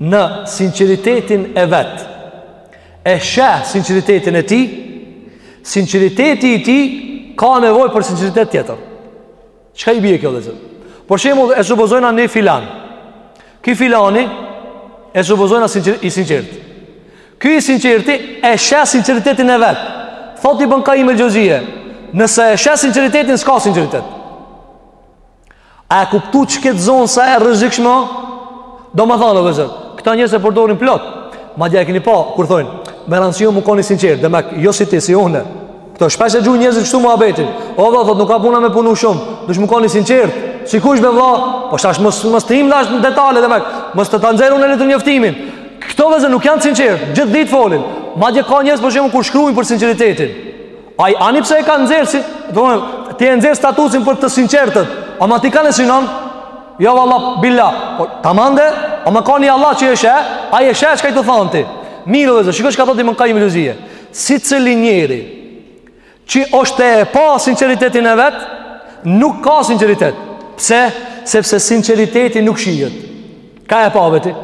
në sinqeritetin e vet. E sheh sinqeritetin e tij, sinqeriteti i tij ka nevojë për sinqeritet tjetër. Çka i bie kjo vllezër? Për shembull e supozojna një filan. Ky filani e supozojna sinqer, i sinqert. Ky i sinqerti e sheh sinqeritetin e vet. Thotë Ibn Kajim el Xhevzije. Nëse e sheh sinqeritetin s'ka sinqeritet. A e kuptu qikët zonë sa e rrezikshme o? Domethonë, vllezër, këta njerëzit e përdorin plot. Madje e këni pa, kur thonë, me rëndësi o m'u konë i sinqertë, demek jo si ti, si une. Këto shpesh e gjun njerëzit kështu muhabetin. O vlla, thot, nuk ka puna me punu shumë, duhesh m'u konë i sinqertë. Si kush be vlla, po asht, mos t'hijmë edhe aq në detale, demek mos të ta nxjerr une letërnjoftimin. Këta vllezër nuk janë t'sinqertë, gjithë ditë folin. Madje ka njerëz për shemull kur shkrujnë për sinqeritetin. Ai ani pse e ka nxjerr si, domethënë ti e nxjerr statusin për të sinqertët, ama ti kan e synon. Jo valla billa. Po tamande, ama ka ni Allah që e sheh, ai e sheh çka je tu thon ti. Mirë vllezër, shiko çka thotë Imam Kajim el-Xhevzije. Secili njeri që është e pa sinqeritetin e vet, nuk ka sinqeritet. Pse? Sepse sinqeriteti nuk shihet. Ka e pa veti.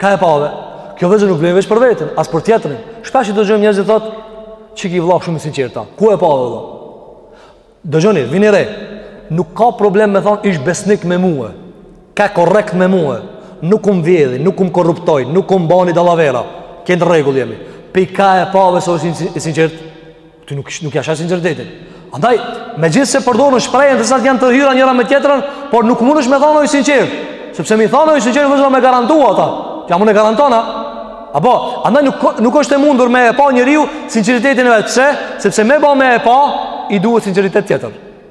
Ka e pave, kjo vllezër nuk vlen veç për veten, as për tjetrin. Shpesh i dëgjojmë njerëzit thot, qiky vlla shumë i sinqertë, ku e pave vlla? Dëgjoni, vini re, nuk ka problem me thonë ish besnik me mue, ka korrekt me mue, nuk um vjedhi, nuk um korruptoi, nuk um bani dallavera, këtu n'rregull jemi. Po ka e pave se është i sinqertë, Ti nuk nuk ja sheh sinqeritetin. Andaj, megjithëse përdoren shprehje të cilat janë të hyra njëra me tjetrën, por nuk mundesh ti me thonë o i sinqertë, sepse me i thonë o i sinqertë, vllezër me garantu ata, që ja mund e garantona, apo, andaj nuk, nuk është e mundur me e pa njeriu sinqeritetin e vet, pse? Sepse me ba me e pa, i duhet sinqeritet tjetër.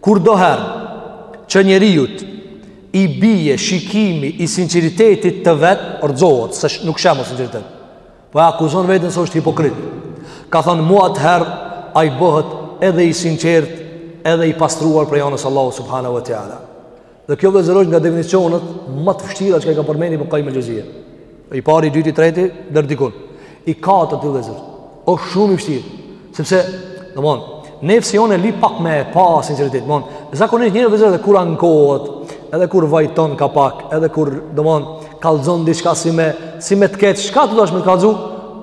Kurdoherë që njeriut i bije shikimi i sinqeritetit të vet, rrëzohet, se nuk sheh mo sinqeritet. Po e akuzon veten se është hipokrit. Ka thonë mu atëherë, ai bëhet edhe i sinqertë, edhe i pastruar prej anës së Allahut Subhanehu ve Teala. Dhe kjo vllezër o nga definicionet më të vështira që ka përmend Ibn Kajim el-Xhevzije. I pari, i dyti, i treti, deri dikun. I katërti vllezër. O shumë i vështirë. Sepse, domethon, nefsi jonë lyp pak me e pa sinqeritetin. Domethon, zakonisht njeri vllezër edhe kur ankohet, edhe kur vajton ka pak, edhe kur, domethon, kallzon diçka si me, si me të keqe, çka tu dasht me të kallzu?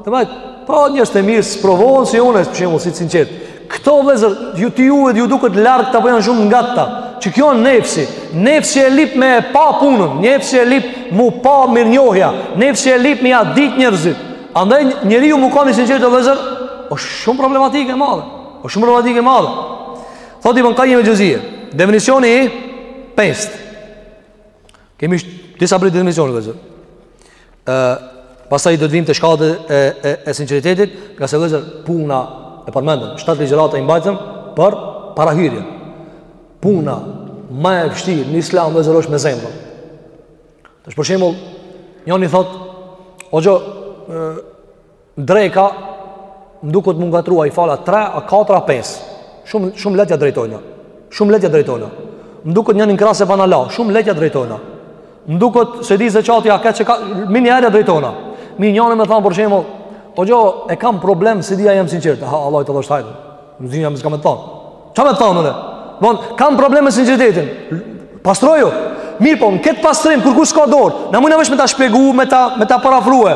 Domethon, po njerëzit e mirë sprovohen si unë, për shembull, si i sinqertë. Këto vëllezër, ju ti juve ju duket largta po janë shumë ngatta. Qikjo është nefsi. Nefsi e lyp me pa punën, nefsi e lyp m'u pa mirënjohja, nefsi e lyp me ja dit njerëzit. Andaj njeriu me kanë i sinqertë vëllezër, është shumë problematikë e madhe. Është shumë problematikë e madhe. Thotë Ibn Kajim el-Xhevzije, definicioni i pestë. Kemi sh... disa prej dimensionit vllezër. Ë, pastaj do të vim te shkallët e e e sinqeritetit, ngase vllezër puna e përmendëm, shtatë ligjërata i mbajtëm për parahyrjen. Puna më e vështirë në Islam vllezër është me zemër. Tash për shembull, njëri thotë, "O hoxhë, Dreka m'duket m'u ngatrru a i fala 3 a 4 a 5. Shumë shumë lehtë ja drejtojna. Shumë lehtë ja drejtojna. M'duket njanin krah s'e kam la, shumë lehtë ja drejtojna. M'duket s'e di se qaty a ka çka menjëherë ja drejtojna. Me njëri me thon për shembull, o hoxhë, e kam problem s'e di a jam i sinqertë. Ha, Allahi të dhashtë hajr. Në dhjë jam s'ka me të thonë. Çka me të thonë në? Bon, kam problem me sinqeritetin. Pastroju. Mirëpo, në këtë pastrim, kurkush s'ka dorë, ne mujna veç me ta shpjegu, me ta, me ta përafrue.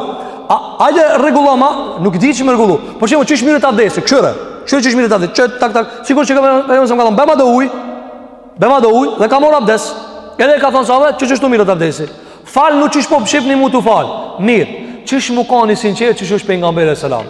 A, ajde rregulloma, nuk di çka me rregullo. Për shembull qysh mirret abdesi, këshyre. Këshyre qysh mirret abdesi, qëtë, tak, tak. Sikur që ka me jëmë se më ka thonë, bema do uj, bema do uj, dhe ka marrë abdes. Edhe ka thonë sahabët, qështu mirret abdesi. Falnu qysh po m'shihni mu tu falë. Mirë, qysh mu kanë i sinqertë, qysh është Pejgamberi alejhi selam.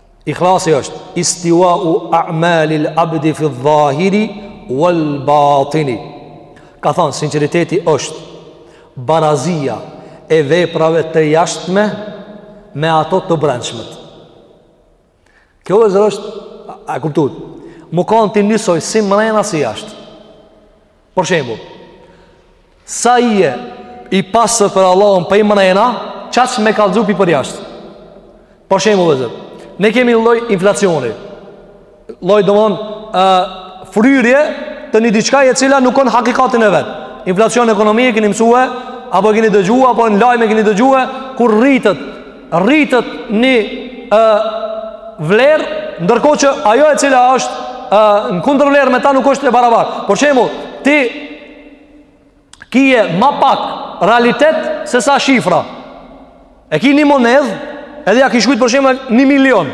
Ikhlasi është istiwa u a'malil abdi fi dhahiri wal batini. Ka thonë sinqeriteti është barazia e veprave të jashtme me ato të brendshmet. Kjo vllezër është, a, a kuptuat? Mu kanë ti njësoj si mrena si jashtë. Për shembull, sa je i pastër për Allahun prej mrena, qaq me kallëzu prej përjashtë. Për shembull, vllezër, ne kemi lloj inflacioni, lloj domethon, uh, fryrje të një diçka e cila nuk ka në hakikatin e vet. Inflacioni ekonomik e keni mësue, apo keni dëgjue, apo në lajm e keni dëgjue, kur rritet rritet një e, vlerë, ndërkohë që ajo e cila është e, në kundërvlerë me ta nuk është e barabartë. Për shembull, ti ki je ma pak realitet sesa shifra. E ki një monedhë, edhe ja ki shkrujt për shembull një milion.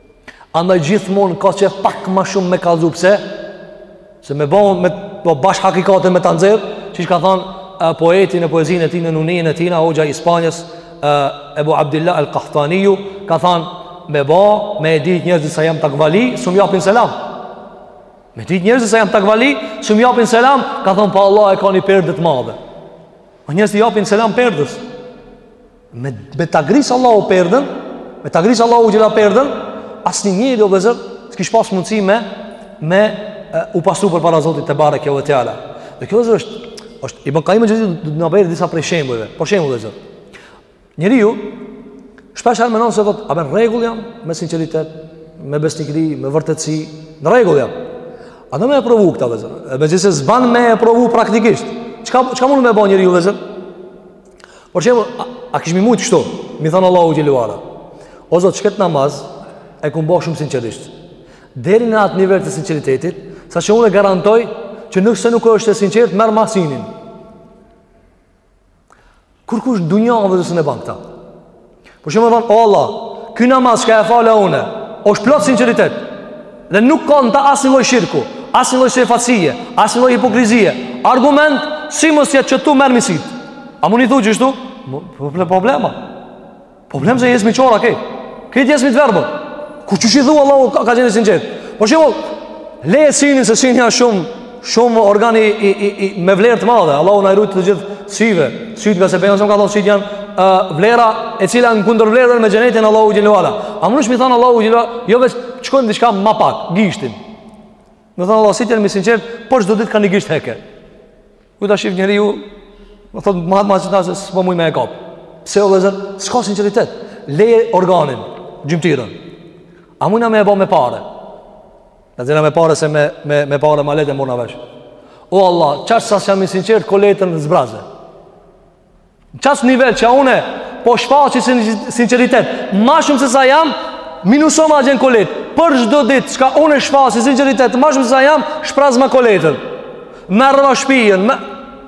Andaj gjithmonë ka qef pak ma shumë me kallzu pse Se me bo me pa bash hakikate me ta nxjerr Qysh ka thonë poeti në poezinë e tij në Nunijen e tina Hoxha i Spanjës e, Ebu Abdillah El Kahtaniju Ka thonë me bo me e ditë njerëzit sa jam takvali S'më japin selam Me ditë njerëzit sa jam takvali S'më japin selam Ka thonë po Allahu e ka një perde të madhe Epo njerëzit i japin selam perdes Me, me ta grisë Allahu perden, me ta grisë Allahu xhele ve ala perden, asnjë njeri o vllezër, s'kish pas mundësi me, me e, u pastru përpara Zotit tebareke ve teala. Dhe kjo vllezër është, është Ibn Kajimi gjithë të në bërë disa prej shembujve, për shembull vllezër. Njeriu, shpeshherë menon se thotë, a be n'rregull jam me sinqeritet, me besnikri, me vërtëtësi, në rregull jam. A don me e provu këta vllezër, e megjithëse s'ban me e provu praktikisht. Çka, çka mund me e bo njeriu vllezër? Për shembull, a kish mi mujtë kështu? Mi thonë Allahut xhele ve ala. O Zot, qëkëtë namaz e kum bo shumë sinqerisht. Deri në atë nivel të sinqeritetit, saqë unë e garantoj që nëse nuk është e sinqertë, merrma synin. Kurkush n'dunja vllezër s'un e ban këta? Për shembull me thonë, o Allah, ky namaz që e fala unë, është plot sinqeritet. Dhe nuk ka n'ta asnjë lloj shirku, asnjë lloj syefaqësie, asnjë lloj hipokrizie. Argument si mos t'jetë qështu merrmi sytë. A mun i thu qështu? Po ple problema. Problem se jesmi qorra krejt. Krejt jesmi të verbër. Ku qysh i thua Allahu ka ka qenë i sinqert. Për shembull leje synin se syni asht shumë shumë organ i, i, i, me vlerë të madhe. Allahu na i rujt të gjithëve sytë. Sytë ngase pejgamberi sa ka thonë syt janë uh, vlera e cila në kundërvlerën me xhenetin Allahu xhele ue ala. A mund me i thonë Allahu xhelalu, jo veç shkojmë n'diçka më pak, gishtin. Me thonë Allahu si s'jam i sinqert, për çdo ditë ka një gisht heke. Kur ta shif njeriu, më thotë më hat më çdo se s'po muj me e kap. Pse o vllezër, s'ka sinqeritet. Leje organin, gjymtyrën. A mund na me e bo me pare? Në zina me pare se me, me, me pare ma lehtë e merrna vesh. O Allah, qaq sa s'jam i sinqert, kuletën zbraze. Qat nivel që une, po shfaqi sinqeritet, ma shumë se sa jam, minusoma gjenë n'kuletë. Për çdo ditë, çka une shfaqi sinqeritet, ma shumë se sa jam, shprazma kuletën. Merrma shpijen, me...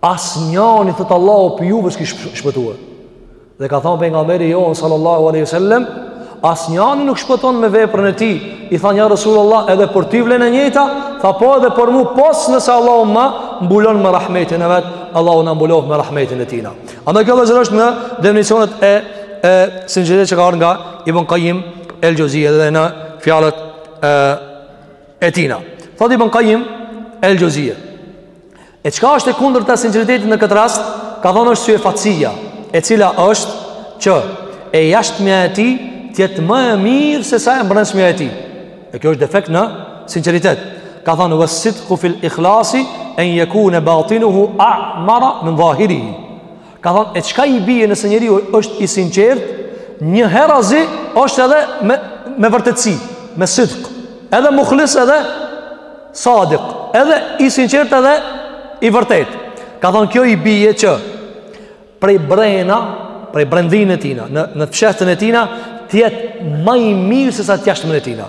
Asnjani thot Allahu prej juve s'kish shpëtuar. Dhe ka thënë pejgamberi jon sallallahu alaihi wasallam, asnjani nuk shpëton me veprën e tij. I thanë ja Resulullah edhe për ty vlen e njëjta, tha po edhe për mua pos nëse Allahu më mbulon me rahmetin e vet, Allahu na mbuloftë me rahmetin e tina. Andaj kjo vllezër është në definicionet e e sinqeritetit që ka ardhur nga Ibn Qayyim el-Xhevzi edhe në fjalët e e tina. Thot Ibn Qayyim el-Xhevzi E çka është e kundërta e sinqeritetit në këtë rast? Ka thonë është syefaqësia, e cila është që e jashtmja e tij të jetë më e mirë se sa e brendshmja e tij. E kjo është defekt në sinqeritet. Ka thonë was-sidku fil ikhlasi an yakuna batinuhu a'mara min zahirihi. Ka thonë, e çka i bije nëse njeriu është i sinqert, njëherazi është edhe me, me vërtetësi, me sidhk, edhe mukhlis edhe sadik, edhe i sinqert edhe i vërtet. Ka thonë, kjo i bije që prej brena, prej brendinë e tina, në, në fshehtën e tina, t'jetë ma i mirë se sa t'jashtmen e tina.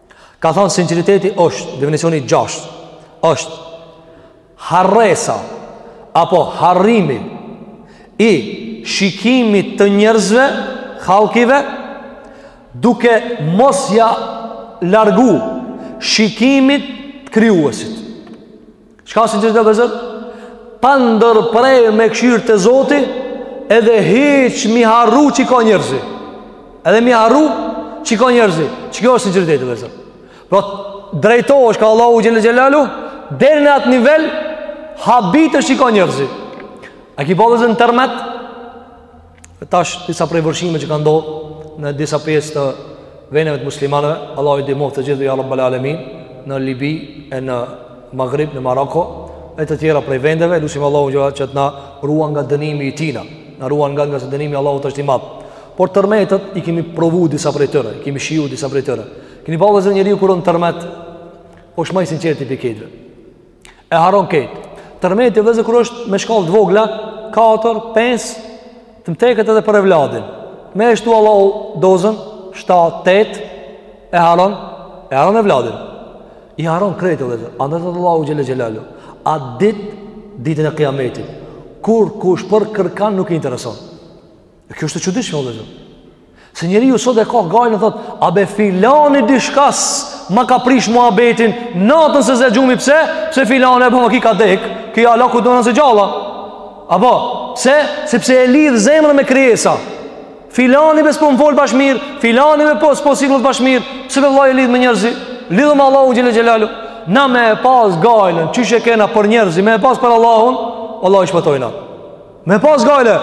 Ka thonë sinqeriteti është, definicioni 6, është harresa apo harrimi i shikimit të njerëzve, halkive, duke mos ja largu shikimit të krijuesit. Qka si gjithë në vëzër? Pa ndërprejë me këshirë të zoti Edhe hiq mi harru që i ka njërëzi Edhe mi harru që i ka njërëzi Që kjo është si gjithë në vëzër? Pra drejto është ka Allahu Gjellë Gjellalu Derë në atë nivel Habit është që i ka njërëzi A ki po vëzër në tërmet? E tash, disa prej vërshime që ka ndodhë në disa pjesë të veneve të muslimanëve, Allah i ndihmoftë të gjithë, ja Rabbil alemin, në Libi e në Maghrib, në Maroko, e të tjera prej vendeve, lusim Allahun që të na ruan nga dënimi i tina, na ruan nga nga se dënimi i Allahut është i madh. Por tërmetet i kemi provu disa prej tyre, i kemi shiju disa prej tyre. Keni pa vëllezër njeriu kur bën tërmet, është ma i sinqerti prej krejtve. E harron këtë. Tërmeti vëllezër kur është me shkallë të vogla, 4, 5, të më teket edhe për evladin. Me e shtu Allahu dozën, 7, 8, e harron, e harron evladin. I harron krejt vëllezër. Andaj thotë Allahu xhele xhelaluhu. At ditë, ditën e kiametit. Kurkush për kërkan nuk i intereson. E kjo është e çuditshme o vëllezër. Se njeriu sot e ka gajlen thot, a be filani dishkas ma ka prish muhabetin natën s'e zë gjumi pse? Pse filani apo ki ka dek, ki ala ku do nëse gjalla. Apo, pse? Sepse e lidh zemrën me krijesa. Filani be s'po m'fol bash mirë, filani be po s'po sillet bash mirë, pse be vllai e lidh me njerëzi? Lidhe me Allahun xhele xhelaluhu. Na me e pas gajlen, qysh e kena për njerëzi, me e pas për Allahun, vallahi shpëtojna. Me pas gajle,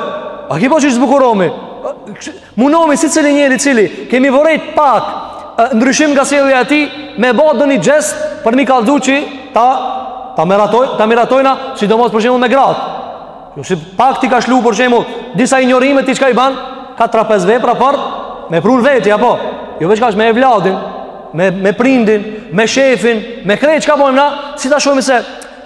a ki pa qysh zbukuromi? Munomi secili njeri cili, kemi vërejt pak ndryshim nga sjellja e tij, me ba do një gjest për me i kallzu që ta, ta, meratoj, ta miratojna, sidomos për shembull me gratë. Jo si pak ti ka shlu për shembull, disa injorime ti çka i ban, katër-pesë vepra për, me e pru n'veti, apo? Jo veç ka është me evladin, me, me prindin, me shefin, me krejt çka bojmë na, si ta shohmi se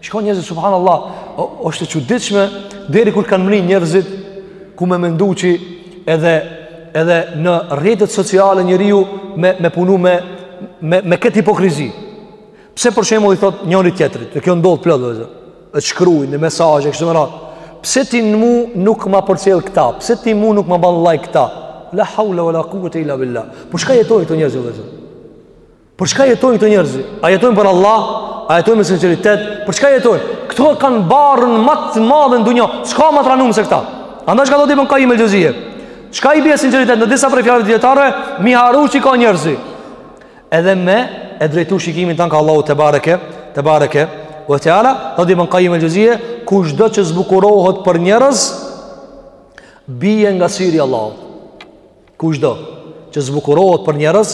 Shko njerëzit subhanallahu, është e çuditshme deri kur kanë mri njerëzit ku me mendu që edhe edhe në rrjetet sociale njeriu me me punu me me me këtë hipokrizi. Pse për shembull i thot njëri tjetrit, e kjo ndodh plot vëllezër. E shkruajn në mesazhe kështu me radhë. Pse ti në mu nuk ma përcjell këta? Pse ti mu nuk ma ban like këta? La haula wala quwata illa billah. Për çka jetojnë këto njerëz vëllezër? Për çka jetojnë këto njerëz? A jetojnë për Allah? A jetojnë me sinqeritet? Për çka jetojnë? Këto kanë barrën më të madhe në dunja. S'ka ma tranum se këta? Andaj çka thotë Ibn Kaim el-Juzie? Çka i bie sinqeritet në disa prej fjalëve dijetarëve? Me harru që ka njerëz. Edhe me e drejtu shikimin tan ka Allahu tebareke, tebareke wa ta'ala. Thotë Ibn Kaim el-Juzie, kushdo që zbukurohet për njerëz, bie nga syri Allahu. Kushdo që zbukurohet për njerëz,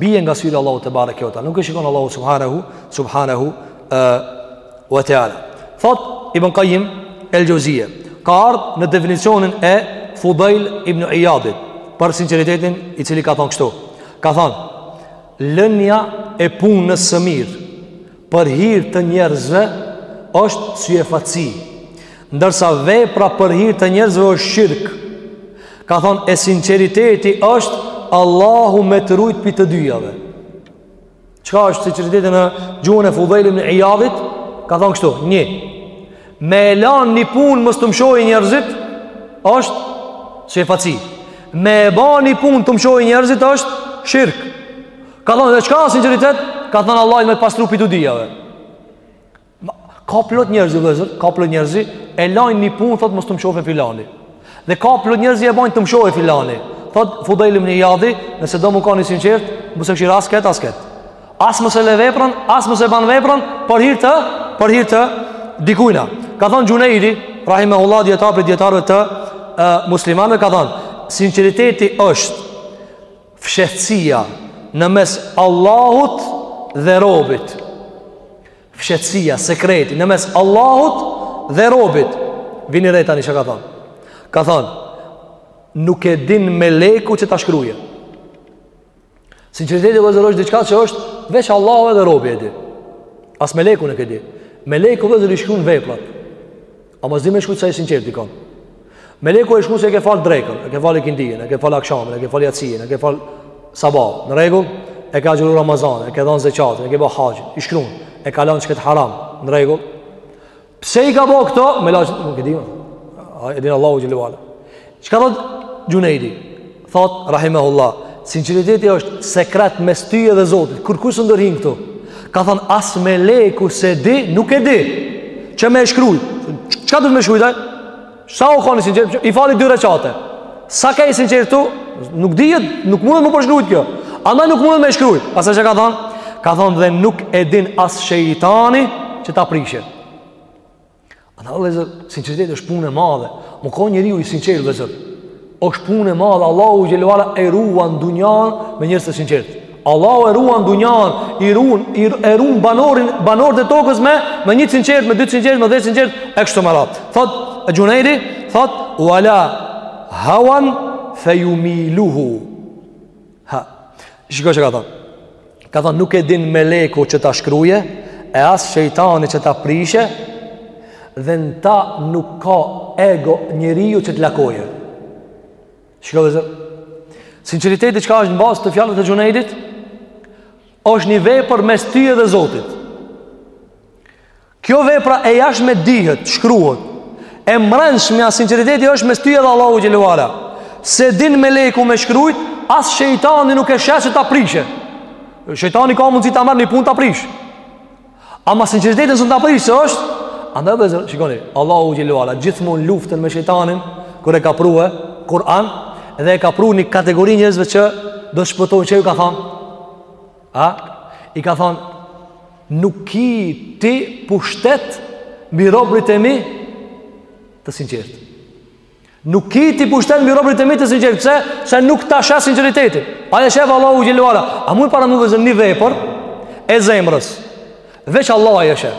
bie nga syri Allahu tebareke ve teala. Nuk e shikon Allahu subhanahu subhanahu wa taala. Thot Ibn Qayyim el-Juzeyy, ka ardh në definicionin e Fudail ibn Iyadit për sinqeritetin i cili ka thënë kështu. Ka thënë lënia e punës së mirë për hir të njerëzve është syefaqësi. Ndërsa vepra për hir të njerëzve është shirk. Ka thonë e sinqeriteti është Allahu me të rujt prej të dyjave. Çka është sinqeriteti në gjuhën e Fudajl ibn Ijadit? Ka thonë kështu, një, me e lan një punë mos të m'shohin njerëzit, është syefaqësi. Me e ba një punë të m'shohin njerëzit është shirk. Ka thonë, dhe çka sinqeriteti? Ka thonë Allahu me t'pastru prej të dyjave. Ka plot njerëz, vëllezër, ka plot njerëz, e lajnë një punë, thotë, mos të m'shohë filani. Dhe ka plot njerëz e bajnë të m'shohë filani. Thotë, Fudajl ibn Ijadi, nëse do me kan i sinqertë, mos e kqyr as këtë, as këtë. As mos e le veprën, as mos e ban veprën, për hir të, për hir të, dikujna. Ka thonë Xhunejdi, rahimahullah, dijetar prej dijetarëve të uh, muslimanëve, ka thonë, sinqeriteti është Fshehtësia në mes Allahut dhe robit. Fshehtësia, sekreti në mes Allahut dhe robit. Vini re tani çka ka thënë. Ka thënë nuk e din meleku që ta shkruajë. Sinqeriteti vëllezër është diçka që është veç Allahu edhe robi e di. As meleku nuk e di. Meleku vëllezër i shkruan veprat. Ama s'di me shkrujt sa i sinqertë je kanë. Meleku e shkrun se e ke falë drekën, e ke falë ikindijën, e ke falë akshamin, e ke falë jacijën, e ke falë sabahun, në rregull, e ke agjëru Ramazanin, e ke dhanë zeqatin, e ke bo haxhin, i shkrun, e ka lanë që këtë haram, në rregull. Pse i ka bo këto? Melaqet nuk e din, e din Allahu xhelle ue ala. Çka thot Xhunejdi? Thot rahimahullah, sinqeriteti është sekret mes tyje dhe Zotit. Kurkush s'ndërhin këtu. Ka thon as meleku s'e di, nuk e di që me e shkrujt. Çka do me shkrujt? Sa u kanë i sinqertë, i fali dy reqate. Sa ke i sinqertë këtu? Nuk dihet, nuk mundet m'u përshkrujt kjo. Andaj nuk mundet me e shkrujt. Pastaj çka ka thon? Ka thon dhe nuk e din as shejtani që ta prishë. Andaj vëllezër, sinqeriteti është punë e madhe. Me kan njeriu i sinqertë vëllezër, është punë e madhe. Allahu xhelle ue ala e ruan dunjan me njerëz të sinqertë. Allahu e ruan dunjan, i ruan, i e ruan banorin, banorët e tokës me, me një të sinqertë, me dy të sinqertë, me tre të sinqertë, e kështu me radhë. Thot Xhunejdi, thot, ue la hawan fe jumiluhu. Ha, shiko çka ka thonë. Ka thonë, nuk e din meleku që ta shkruje, e as shejtani që ta prishe, dhe në ta nuk ka ego njeriu që ta lakoje. Shiko vëllezër. Sinqeriteti çka është në bazë të fjalët e Xhunejdit, është një vepër mes tyje dhe Zotit. Kjo vepra e jashtme dihet, shkruhet. E mrenshmja sinqeriteti është mes ty edhe Allahu xhele ve ala. S'e din meleku me shkrujt, as shejtani nuk e sheh që ta prishe. Shejtani ka mundësi ta marrë një punë ta prish. Ama sinqeritetin s'un ta prish, se është Andaj vllezër, shikoni, Allahu xhele ve ala gjithmonë luftën me shejtanin kur e ka pru n'Kur'an dhe e ka pru një kategori njerëzve që do shpëtojnë, çka ju ka thënë? A? I ka thënë Nuk ki ti pushtet mbi robrit e mi të sinqertë. Nuk ki ti pushtet mbi robrit e mi të sinqertë, pse? Se nuk ta sheh sinqeritetin. Ja shef Allahu xhele ve ala. A mund paramendo vllezër një vepër e zemrës. Veç Allahu ja shef.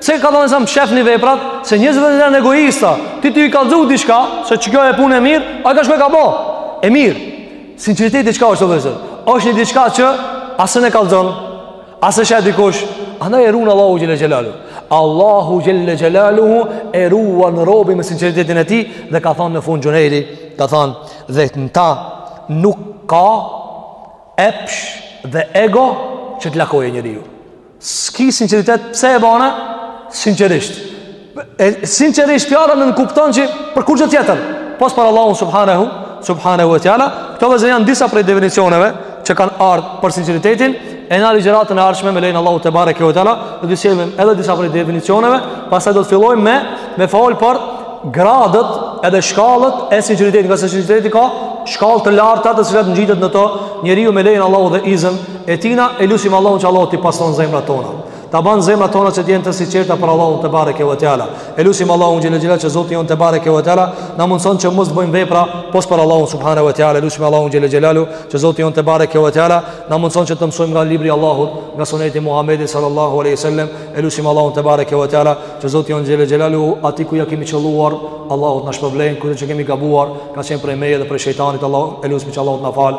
Pse ka thonë sa më shumë fshehni veprat, se njerëzit vetë janë egoista. Ti ti i kallxu diçka, se qikjo a punë e mirë, ai ka shku e ka bo. E mirë. Sinqeriteti çka është vllezër? Është një diçka që as s'un e kallxon, as e sheh dikush, andaj e ruan Allahu xhele xhelaluhu. Allahu xhele xhelaluhu e ruan robin me sinqeritetin e tij dhe ka thonë në fund Xhunejdi, ka thonë dhe n'ta nuk ka epsh dhe ego që ta lakojë njeriu. S'ki sinqeritet pse e bane? Sinqerisht. E sinqerisht fjala nënkupton që për kurrgjo tjetër, pos për Allahun subhanahu subhanahu wa taala, këto vllezër janë disa prej definicioneve që kanë ardh për sinqeritetin e në ligjëratën e ardhshme me lejen e Allahut tebareke ve teala do t'i sjellim edhe disa prej definicioneve pastaj do të fillojmë me me fol për gradat edhe shkallët e sinqeritetit, ngase sinqeriteti ka shkallë të larta të cilat ngjitet në to njeriu me lejen e Allahut dhe iznin e tina e lusim Allahun që Allahu t'i pastron zemrat tona. T'i ban zemrat tona që të jenë të sinqerta për Allahun tebareke ve teala. E lusim Allahun xhele xhelaluhu që Zoti yn tebareke ve teala të na mundson që mos të bëjmë vepra pos për Allahun subhanahu ve teala. Lusim Allahun xhele xhelaluhu që Zoti yn tebareke ve teala të na mundson që të mësojmë nga libri i Allahut, nga suneti i Muhamedit sallallahu alaihi wasallam. E lusim Allahun tebareke ve teala që Zoti yn xhele xhelaluhu aty ku ja kemi qëlluar Allahu t'na shpërblen, kurse aty që kemi gabuar, ka qenë prej meje dhe prej shejtanit Allahu, e lusim që Allahu të na fal.